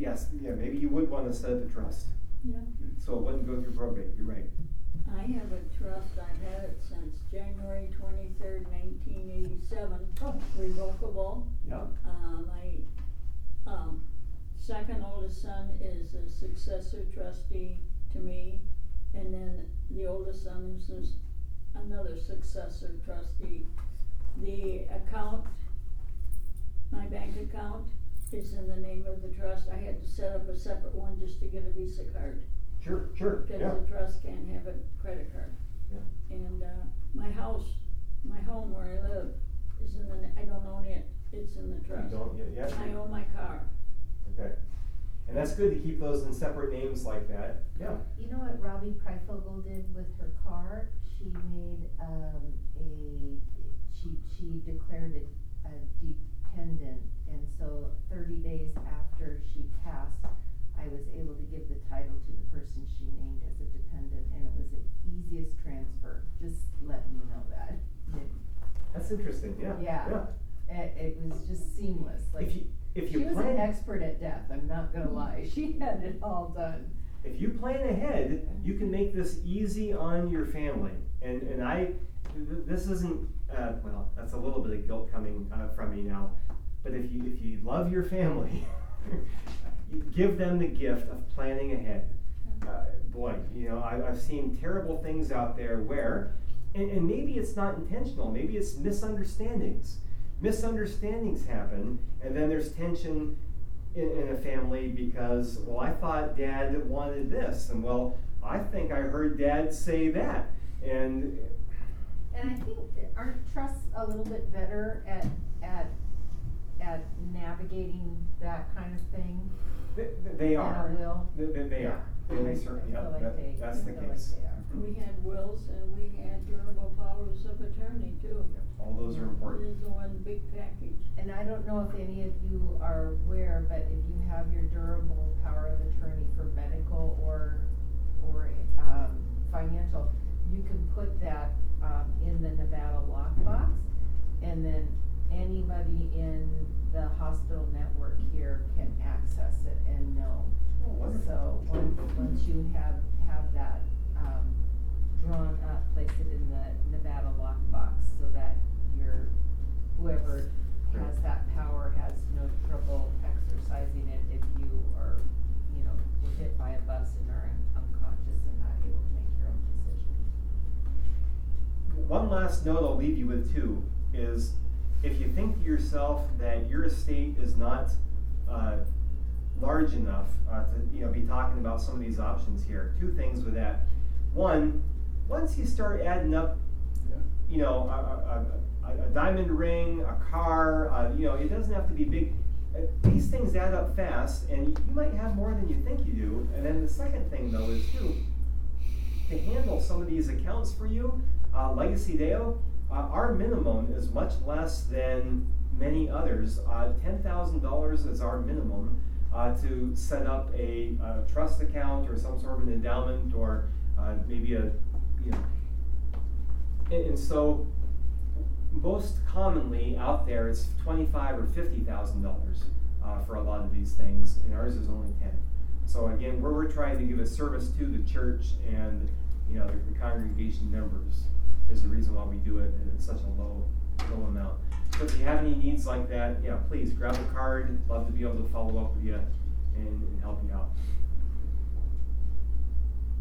yes, yeah, maybe you would want to set up a trust Yeah. so it wouldn't go through probate. You're right. I have a trust I've had it since January twenty-third, nineteen eighty-seven, Oh. revocable. Yeah. Uh, my, um, second oldest son is a successor trustee to me, and then the oldest son is is another successor trustee. The account, my bank account is in the name of the trust, I had to set up a separate one just to get a Visa card. Sure, sure, Because yeah. the trust can't have a credit card. Yeah. And, uh, my house, my home where I live is in the, na- I don't own it, it's in the trust. You don't, yeah, yeah. I own my car. Okay. And that's good to keep those in separate names like that, yeah. You know what Robbie Preifogel did with her car? She made, um, a, she, she declared it a dependent, and so thirty days after she passed, I was able to give the title to the person she named as a dependent, and it was the easiest transfer, just letting you know that. That's interesting, yeah, Yeah. yeah. It, it was just seamless, like, If you, if she you was an plan, expert at death, I'm not gonna lie, she had it all done. if you plan ahead, you can make this easy on your family. And, and I, th- this isn't, uh, well, that's a little bit of guilt coming, uh, from me now. But if you, if you love your family, you give them the gift of planning ahead. Uh, boy, you know, I, I've seen terrible things out there where, and, and maybe it's not intentional, maybe it's misunderstandings. Misunderstandings happen, and then there's tension in, in a family because, well, I thought dad wanted this, and well, I think I heard dad say that. And And I think, aren't trusts a little bit better at, at, at navigating that kind of thing? th- th- they are. Than a will? Th- th- They are. They, they certainly, are. like that- they- that's the feel like case. We had wills and we had durable powers of attorney too. All those are important. It is one big package. And I don't know if any of you are aware, but if you have your durable power of attorney for medical or, or, um, financial, you can put that, um, in the Nevada lockbox. And then anybody in the hospital network here can access it and know. Oh, wonderful. So, once, once you have, have that, um, drawn up, place it in the Nevada lockbox so that your, whoever has that power has no trouble exercising it if you are, you know, were hit by a bus and are un- unconscious and not able to make your own decision. One last note I'll leave you with too is if you think to yourself that your estate is not uh, large enough uh, to you know be talking about some of these options here, two things with that. One, once you start adding up, you know, a, a, a, a diamond ring, a car, uh, you know, it doesn't have to be big. Uh, These things add up fast, and you, you might have more than you think you do. And then the second thing though is too to handle some of these accounts for you, uh, Legacy Deo, uh, our minimum is much less than many others. Uh, $10,000 is our minimum uh, to set up a, uh trust account or some sort of an endowment or uh, maybe a, you know. And, and so, most commonly out there, it's twenty-five or fifty thousand dollars uh, for a lot of these things, and ours is only ten. So again, where we're trying to give a service to the church and you know the, the congregation members is the reason why we do it, and it's such a low low amount. So if you have any needs like that, yeah, please grab a card. Love to be able to follow up with you and, and help you out.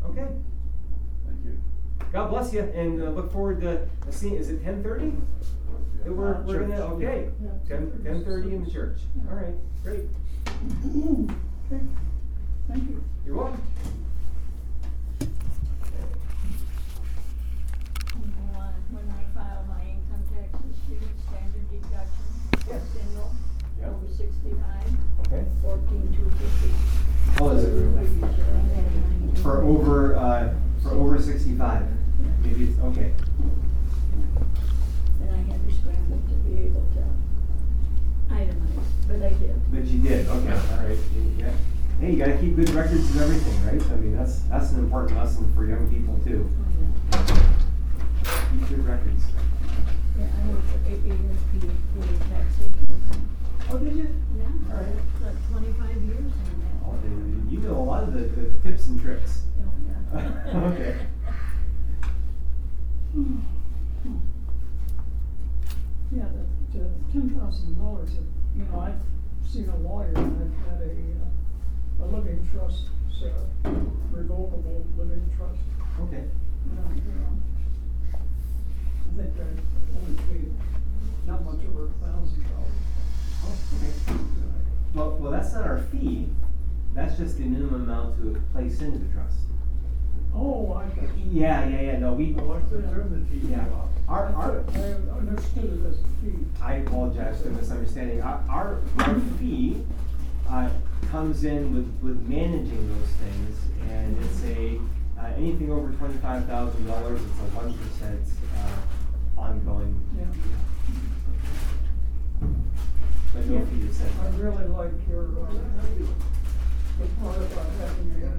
Okay. Thank you. God bless you, and uh, look forward to seeing. Is it ten thirty? Yeah. We're, we're Church, gonna okay. Yeah. 10, 10:30 in the church. All right, great. Okay, thank you. You're welcome. You want, when I file my income taxes, do standard deduction, Yes. single, Yeah. over sixty-five, Okay. fourteen two fifty. Oh, is it for over uh, for over sixty-five? Maybe it's okay. And I had to scramble to be able to itemize, but I did. But you did. Okay. All right. Yeah. Hey, you gotta keep good records of everything, right? I mean, that's that's an important lesson for young people too. Keep good records. Yeah, I worked for eight years, P, doing taxation. Oh, did you? Yeah, All right. like twenty-five years in that. Oh, you know a lot of the, the tips and tricks. Oh, yeah. Okay. Yeah, the, the ten thousand dollars, you know, I've seen a lawyer and I've had a, uh, a living trust, so revocable living trust. Okay. Uh, you know, I think I only paid not much over a thousand dollars. Oh. Well, well, that's not our fee, that's just the minimum amount to place into the trust. Oh, I got you. Yeah, yeah, yeah, no, we, Alexa, turn the TV yeah, off. our, our, I understood it as a fee. I apologize for the misunderstanding. Our, our, our fee, uh, comes in with, with managing those things, and it's a, uh, anything over twenty-five thousand dollars, it's a one percent, uh, ongoing. Yeah. But no fee is set. I really like your, uh, the part about having a, uh,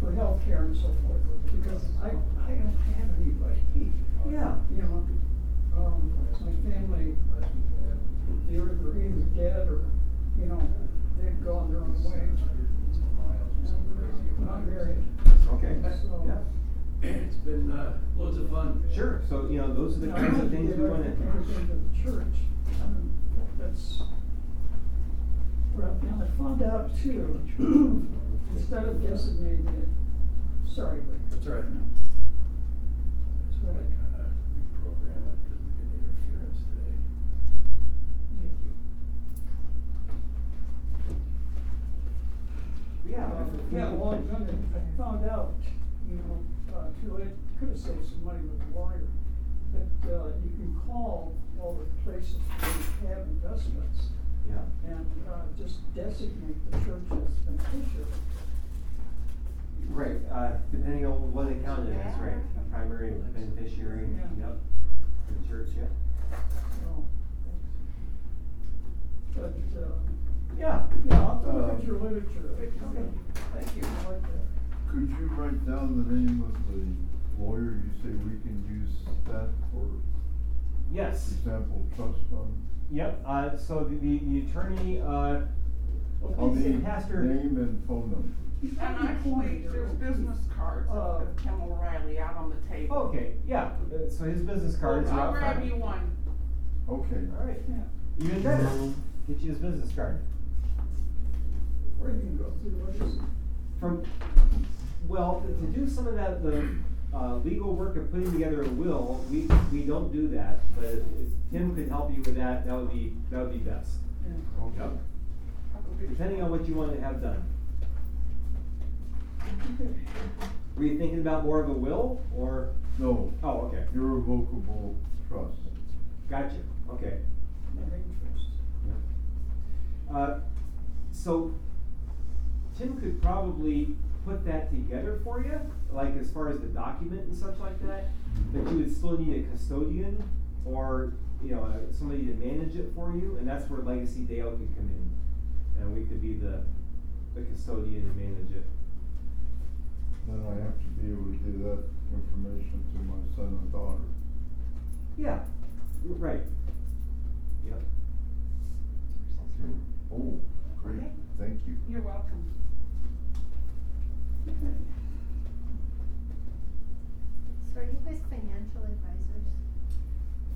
for healthcare and so forth, because I, I don't have anybody, Yeah. you know, um, my family, they're either either dead or, you know, they've gone their own way. And I'm married, Okay, so. yeah, It's been, uh, loads of fun. sure, so, you know, those are the you kinds of things we wanna. Everything to the church, um, that's, well, now I found out too, instead of designating it, sorry, Rick. That's all right. That's That's why I right. kinda reprogram it, cause we get interference today. Thank you. Yeah. Yeah, well, I found out, you know, uh, too late, could have saved some money with the lawyer, that, uh, you can call all the places where you have investments Yeah. and, uh, just designate the church as beneficiary. Right, uh, depending on what account it is, right, Yeah. a primary beneficiary, Yeah. yep, for the church, yep. So, But, uh, Yeah. yeah, I'll look Uh, at your literature. okay. Thank you. I like that. Could you write down the name of the lawyer you say we can use that for Yes, example, trust fund? yep, uh, so the, the the attorney, uh, I'll well, he said Pastor. name and phone number. He's And got a actually, there's business cards Uh, of Kim O'Reilly out on the table. Okay, yeah, uh, so his business card is I'll out grab front. you one. Okay. Alright, Yeah, even better, get you his business card. or you can go through what is it? From, well, to to do some of that, the, uh, legal work of putting together a will, we, we don't do that, but if if Tim could help you with that, that would be, that would be best. Yeah. Okay. Yep. I'll go get you Depending on what you want to have done. Okay. Were you thinking about more of a will, or, No, oh, okay, irrevocable trust. gotcha, okay. Net interest. Uh, so, Tim could probably put that together for you, like as far as the document and such like that, but you would still need a custodian or, you know, uh, somebody to manage it for you, and that's where Legacy Deo could come in. And we could be the, the custodian and manage it. Then I have to be able to give that information to my son and daughter. Yeah, right. Yep. Oh, great, Okay. thank you. You're welcome. So are you guys financial advisors?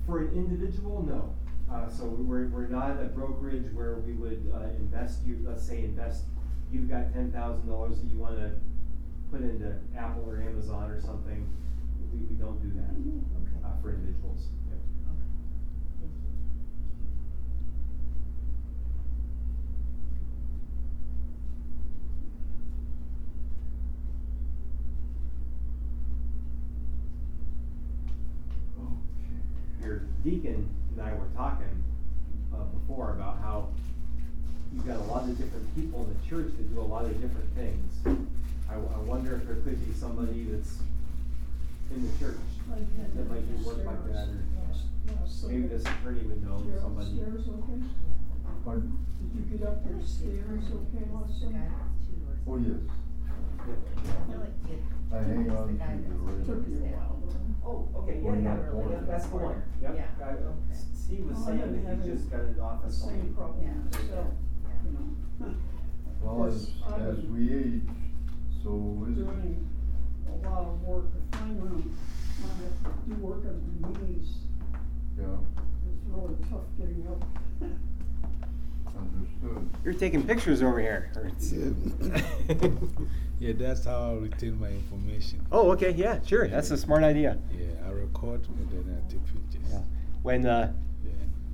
For an individual, no. Uh, so we're, we're not a brokerage where we would, uh, invest you, let's say invest, you've got ten thousand dollars that you wanna put into Apple or Amazon or something. We, we don't do that, Okay. uh, for individuals. Yep. Thank you. Okay. Your deacon and I were talking, uh, before about how you've got a lot of different people in the church that do a lot of different things. I, I wonder if there could be somebody that's in the church I had that might do work like that, or Last- last maybe Sunday. this attorney would know You're somebody. upstairs, okay? Pardon? Did you get up your stairs okay last The guy Sunday? that's two doors. Oh, yes. I feel. I hang on to the that's rail. Took you a down. while, though. Oh, okay, Or yeah, not yeah, born. yeah, that's the one, yep. Yeah, I- okay. S- Steve was Oh, I saying didn't that have he any- just got an office. Same problem Yeah. myself, Yeah. you know. Well, as, as we age, so is it. Doing a lot lot of work, I find when I'm, when I have to do work on my knees, Yeah, it's really tough getting up. understood. You're taking pictures over here. or it's- Yeah, that's how I retain my information. oh, okay, yeah, sure. That's a smart idea. Yeah, I record and then I take pictures. Yeah. When, uh, Yeah.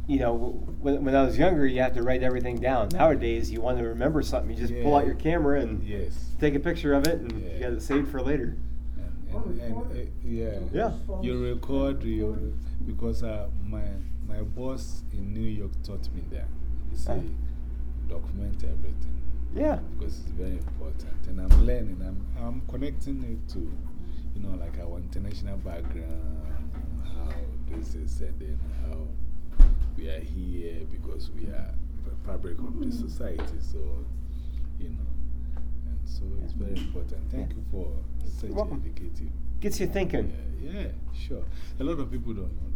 you know, when, when I was younger, you had to write everything down. Nowadays, you want to remember something, you just pull out your camera and Yes. take a picture of it and you got it saved for later. And, and, and uh, yeah. Yeah. You record you because uh, my my boss in New York taught me that. He said, document everything. Yeah. Because it's very important. And I'm learning, I'm, I'm connecting it to, you know, like our international background, how this is, and then how we are here because we are the fabric of the society. So, you know, and so it's very important. Thank you for such educative. Gets you thinking. Yeah, yeah, sure. A lot of people don't know.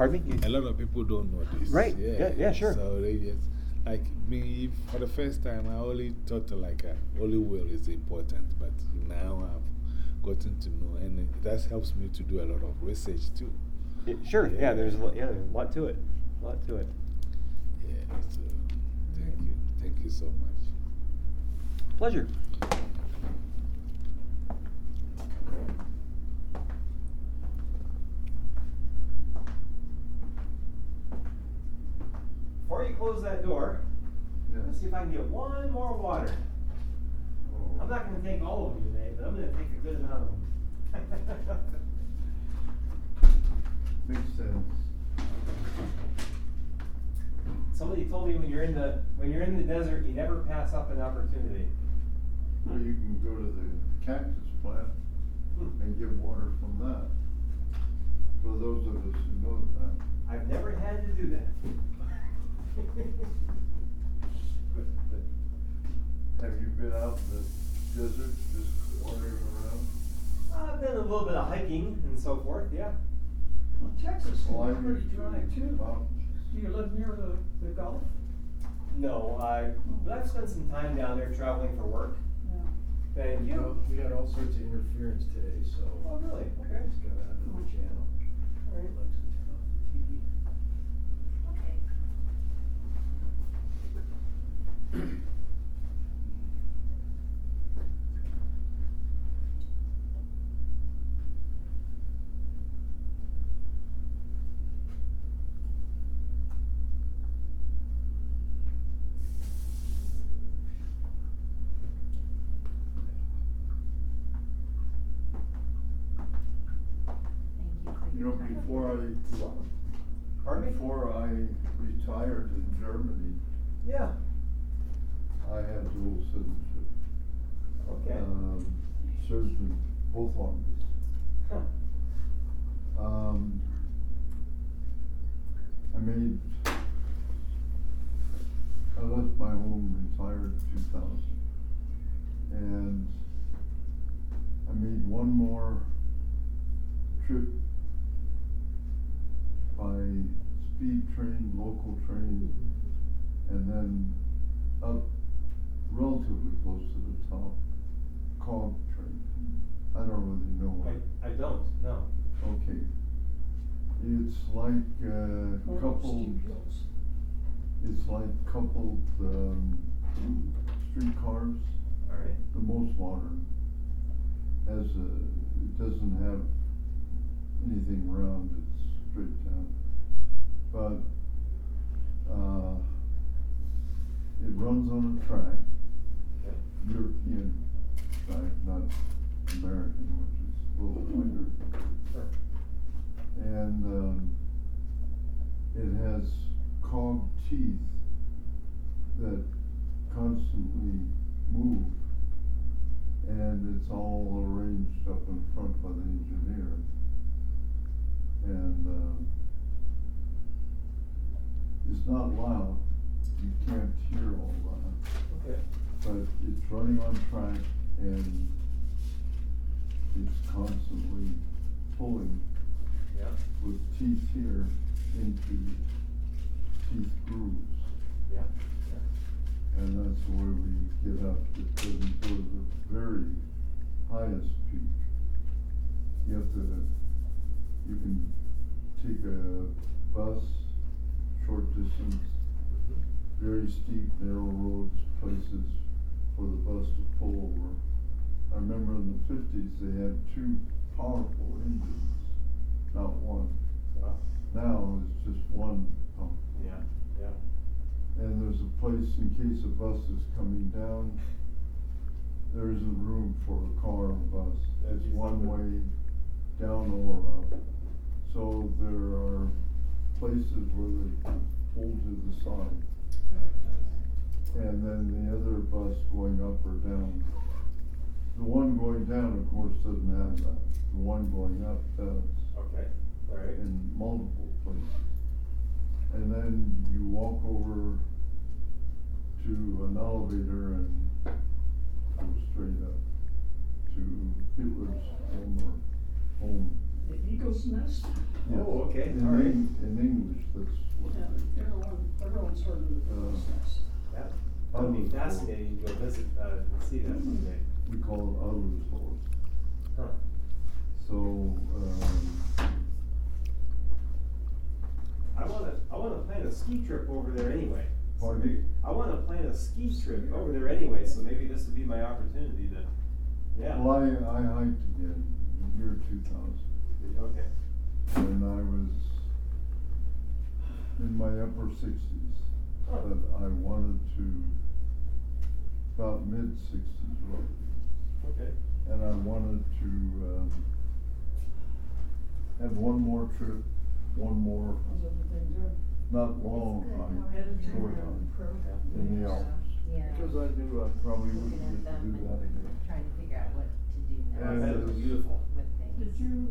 Pardon me? A lot of people don't know this. Right. Yeah, yeah, sure. So they just, like me, for the first time, I only thought like uh, only will is important, but now I've gotten to know, and that helps me to do a lot of research too. Yeah, Sure, yeah, there's a lot, yeah, there's a lot to it. A lot to it. Yeah, so thank you. Thank you so much. Pleasure. Before you close that door, Yeah. let's see if I can get one more water. Oh. I'm not going to take all of them today, but I'm going to take a good amount of them. Makes sense. Somebody told me when you're in the when you're in the desert, you never pass up an opportunity. Or you can go to the cactus plant Hmm. and get water from that. For those of us who know that. I've never had to do that. But- but Have you been out in the desert, just wandering around? I've done a little bit of hiking and so forth, yeah. Well, Texas Well, I is pretty used to dry too. mountains. Do you live near the, the Gulf? No, I, but I've spent some time down there traveling for work. Yeah. Thank Well, you. we had all sorts of interference today, so. Oh, really? Okay. Just got out of the channel. All right. Alexa, turn off the TV. Okay. Thank you for You your know, before I, before I retired in Germany, Yeah. I had dual citizenship. Okay. Um, served in both armies. Huh. Um, I made, I left my home, retired in two thousand. And I made one more trip by speed train, local train, and then up relatively close to the top, cog train. I don't really know what. I, I don't, no. Okay. It's like uh, Or coupled, it's like coupled um, streetcars, All right. the most modern. Has a, it doesn't have anything round, it's straight down. But uh, it runs on a track, Okay. European track, not American, which is a little wider. Sure. And um, it has cog teeth that constantly move. And it's all arranged up in front by the engineer. And um, it's not loud, you can't hear all that Okay. But it's running on track and it's constantly pulling Yeah. with teeth here into teeth grooves. Yeah. Yeah. And that's where we get up, it doesn't go to the very highest peak. you have to, you can take a bus, short distance, mm-hmm. very steep, narrow roads, places for the bus to pull over. I remember in the fifties, they had two powerful engines, not one. Wow. Now it's just one pump. Yeah, yeah. And there's a place in case a bus is coming down, there isn't room for a car or bus. That'd It's one way down or up. So there are places where they pull to the side. And then the other bus going up or down. The one going down, of course, doesn't have that. The one going up does Okay, all right. in multiple places. And then you walk over to an elevator and go straight up to Hitler's home or home. The eagle's nest? Oh, okay, In all right. Eng- In English, that's what. Yeah, everyone, everyone's heard of the eagle's Uh, nest. That that would be fascinating to go visit uh, and see that someday. We call it Elder's Homes. Huh. So, um, I want to I want to plan a ski trip over there anyway. So maybe, I want to plan a ski trip over there anyway, so maybe this would be my opportunity to. Yeah. Well, I, I hiked again in the year 2000. Okay. And I was in my upper 60s. I wanted to, about mid-sixties, Okay, and I wanted to, um, have one more trip, one more, the not long, good, in the Yeah. Because I knew I probably wouldn't get to do that again. trying to figure out what to do now. And next that is beautiful. Did you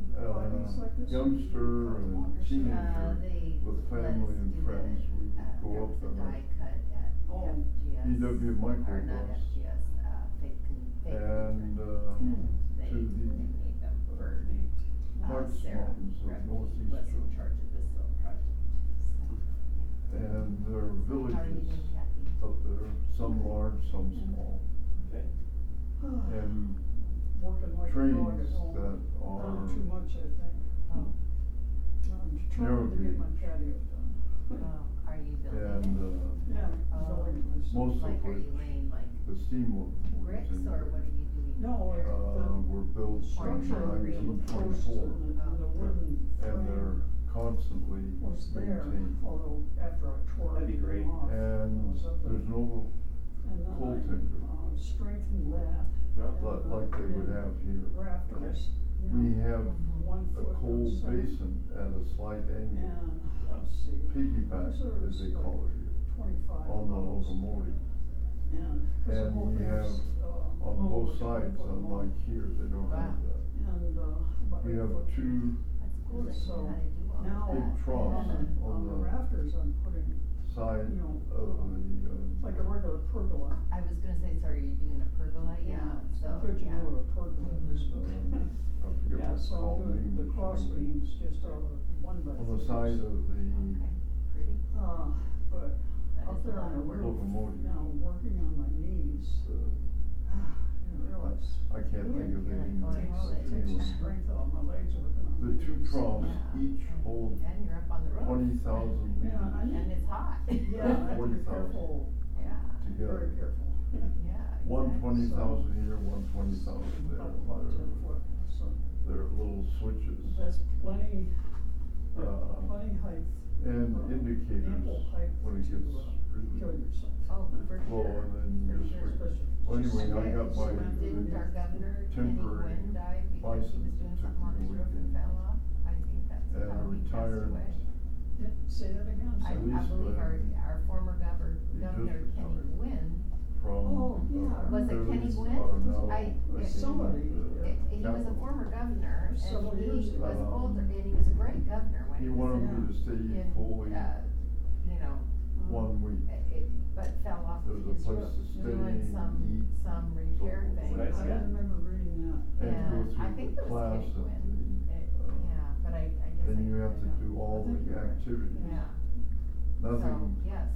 youngster and uh, with family and friends we would uh, go there up was a and die cut at Oh. FGS. VW Or not microbus. FGS, uh, fake, con- fake. And, conference. uh, They, to the, they made them for, uh, Harz Sarah Mountains of Gregg northeast was in Georgia. charge of this little project. And there are How are you villages doing, Kathy? up there, some large, some small, Okay. and Working like a trains dog at home. that Oh, are, too much, I think. Oh, I'm trying to get my patio done. oh, are you building it? and, uh, Yeah, Oh. building it myself. most of Like, are you which, laying like the steam locomotives bricks in or there, what are you doing? No, it- uh, were built in structure of the nineteen posts twenty-four. and the, and the wooden And they're constantly was there, maintained. although after I tore That'd be great. off. And was up there. there's no, And then coal I, tinker. uh, strengthened that. Yeah, and, like, uh, like they would have here. Rafters, you We know, have one a foot coal on basin at a slight angle, And, let's see. Piggyback, those as they call it here, on the posts. locomotive. And, cause the And whole we thing's, have uh, On both sides, unlike here, they don't have that. And, uh, about We have foot two That's cool that you So, know how to do all Now, of Big that. troughs on, Yeah. on on the the- rafters, I'm putting side You know, of uh, the, uh, like a regular pergola. I was gonna say, so are you doing a pergola? Yeah, so, Good you yeah. know what a pergola is. um, I forget Yeah, it's so I'm in doing the English cross anyway. beams just out of one by On the threes. side of the Okay, pretty. Uh, but That up is a there lot on the of Locomotive. now working on my knees, uh, you realize. I can't think of the Yeah, English going Well, it takes the strength out of my legs working on my The two knees. troughs Yeah. each hold And you're up on the roof. twenty thousand Yeah, I liters And it's hot. Yeah, I have to be 40,000. careful, Yeah, together. very careful. yeah. One exactly. twenty thousand here, one twenty thousand there. About about ten They're, foot, so they're little switches. that's plenty, plenty height. And uh, indicators ample when it gets really. Oh, for low sure. and then you just sure. Well, anyway, I got my Didn't our governor, Kenny temporary Guinn, die because he was license doing took something on the his roof and weekend. fell off? I think that's And how he passed retired away. Yeah, say that again, I, I sorry. Police believe our, our former governor, He just governor Kenny retired. Guinn, from. Oh, yeah. uh, Was it Fairleigh Kenny Guinn? Cardinal I- in Somebody, the yeah. he was a former governor, Several and he years was ago. older, and he was a great governor when He he was wanted in, me to stay in, fully uh, you know, one week. it, it, but fell off There was a his place roof, to stay doing and some, eat, some repair forth. thing. Nice I guy. remember reading that. And Yeah, go I through think the it was class Kenny at Guinn. the, uh, Yeah, but I, I guess I. then you have to I do don't- all I think the you're right. activities. Yeah, Nothing so, yes.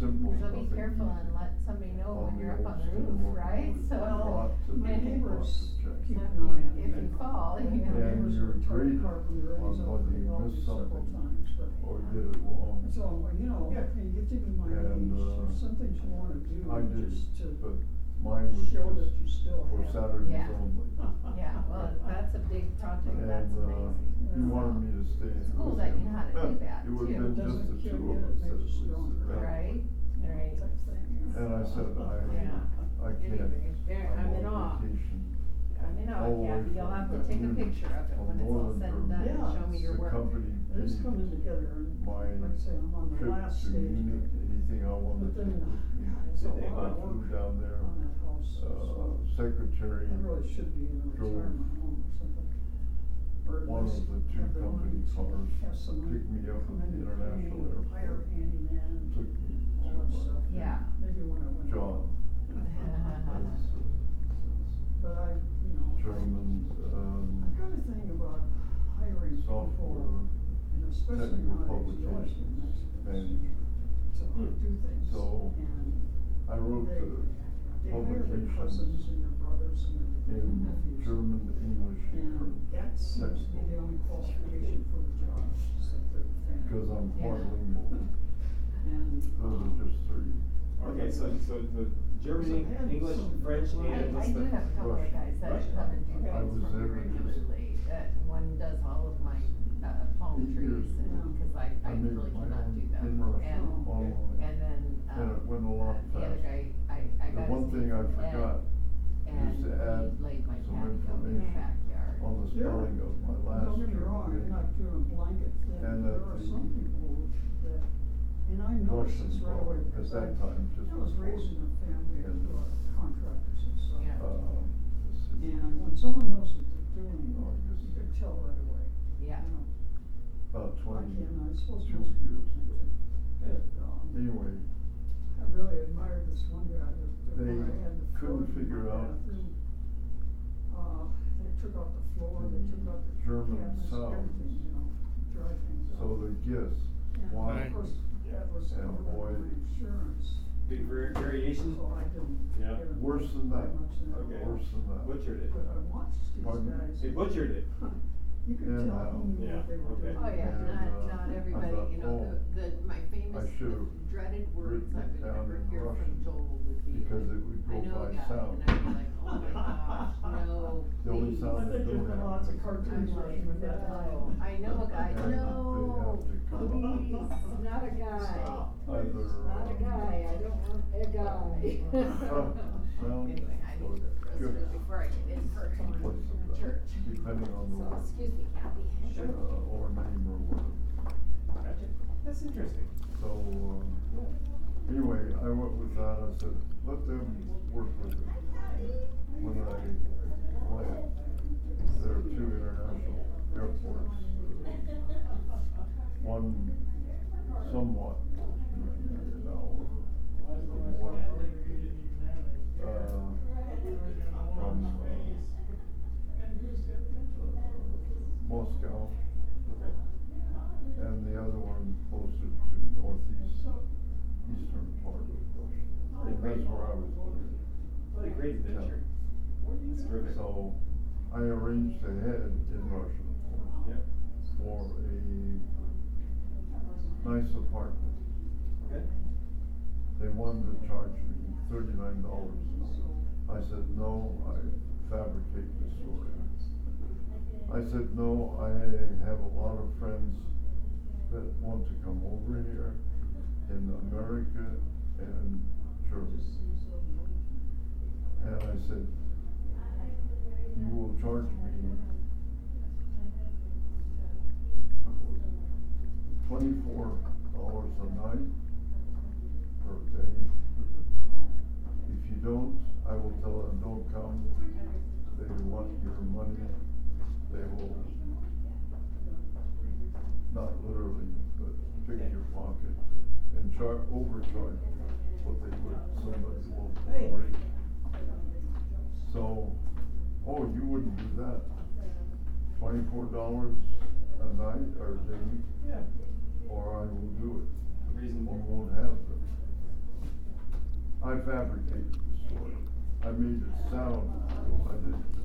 Simple, So be careful easy. and let somebody know when you're up on the roof, right? So. Well, my neighbors lots of checks. keep If an eye on if you fall, you My know. And neighbors hard read carpenter, and on he's whether offered me you help missed several something times, but. or did it wrong. So, you know, Yeah. hey, you think of my And, age, uh, there's some things you wanna do, just to but mine was show that just you still for have. Saturdays Yeah. only. Yeah, well, that's a big project, that's And, uh, amazing. he wanted me to stay. It's with cool that you know how to do that, It would've too. been just Doesn't the kill two you, of it us makes at you stronger. that- Right, right. Type thing, yeah. And I said, I, Yeah. I can't, Anyway, there- I'm I'm awe. on vacation. I mean, oh, yeah, way you'll have to take a picture of it when it's all said and done, Germany. and show me your The work. company It's paid coming together and, my like I say, I'm on the trip last to stage. Munich, anything I wanted But to then, do. God, a Did I of flew work down there, on that house, uh, so secretary, I really should be in a drove retirement home or something. Or at one least of the two have the company to cars, have someone picked me up come at in the and clean, international Hire a handyman, took me all that to stuff. my Yeah. Maybe when I went. job. As But I, you know. German, um, I'm trying to think about hiring people, software and especially technical nowadays, you always publications need experts manager. To do things. So, And I wrote they, the they hire their cousins publications and their brothers and their in nephews. German, English, And and that seems to be the only qualification for the job, is that they're family. because I'm Yeah. quadlingual. And, Those um, are just three. Okay, so, so the German, So English, some- French, Well, I, and what's I the? do have a couple of Russian. guys that Russian. come and do Okay. I things was for me there just- regularly, uh, one does all of my, palm Eight trees, and, cause I, I I made really my cannot own do them. in Russian, And, online. and then, um, And it went a lot uh, the other faster. guy, I, I The got one thing name I from Ed, forgot and is to add he laid my some patio in the information backyard. on the Yeah. spelling of my last Don't get me wrong, I'm not doing a blanket thing, And there that are the some people that, and I noticed Russian this right away, at because I, that time, just I was before. raised in a family of And, uh, contractors and stuff. Yeah. Um, this is And when someone knows what they're doing, Oh, I guess- you can tell right away, Yeah. you know, about I twenty, can, I suppose most people years. can too. But, um, Anyway, I really admired this one guy that, that They when I had the couldn't floor in figure out bathroom, uh, they took out the floor, they took out the German cabinets, sounds. everything, you know, dry things out. so the gifts, And why, of course, that was And covered by boy, my insurance, Big var- variation? so I didn't Yeah. get worse than that, much in that. Okay. worse than that. Butchered it. But I watched these Pardon? guys. They butchered it. You could Yeah, tell now. who knew Yeah, what they were okay. doing. Oh, yeah, And, not, uh, not I everybody, thought, you know, oh, the, the, my famous, I should've dreaded words written I it would down never in hear from Joel would be. because it would I go know a by guy, sound. and I'd be like, oh my gosh, no, The only please. sound I that think there's don't been have lots of is- cartoons I'm like, Russian at that no, time. I know a guy, And they no, have to come up please, not a guy, Stop. Either, not a um, guy, I don't want a guy. Oh, well, Anyway, I or need the good. rest of it before I get in for What's the- church. Depending on the So, word, excuse me, Kathy. uh, or name or word. Gotcha. That's interesting. So, um, anyway, I went with that, I said, let them work with it. When I land, there are two international airports. uh, One somewhat, you know, more, uh, from, uh, Moscow. And the other one closer to northeast, eastern part of Russia. That's where I was living. What a great adventure. Terrific. So I arranged ahead in Russia, of course, Yeah. for a nice apartment. Okay. They wanted to charge me thirty-nine dollars. I said, no, I fabricate the story. I said, no, I have a lot of friends that want to come over here in America and Germany. And I said, you will charge me twenty-four dollars a night per day. If you don't, I will tell them, don't come. They want your money. They will, not literally, but pick your pocket and char- overcharge what they would somebody Hey. local. So, oh, you wouldn't do that? Twenty-four dollars a night or a day, Yeah. or I will do it. Reasonable. You won't have them. I fabricated the story. I made it sound,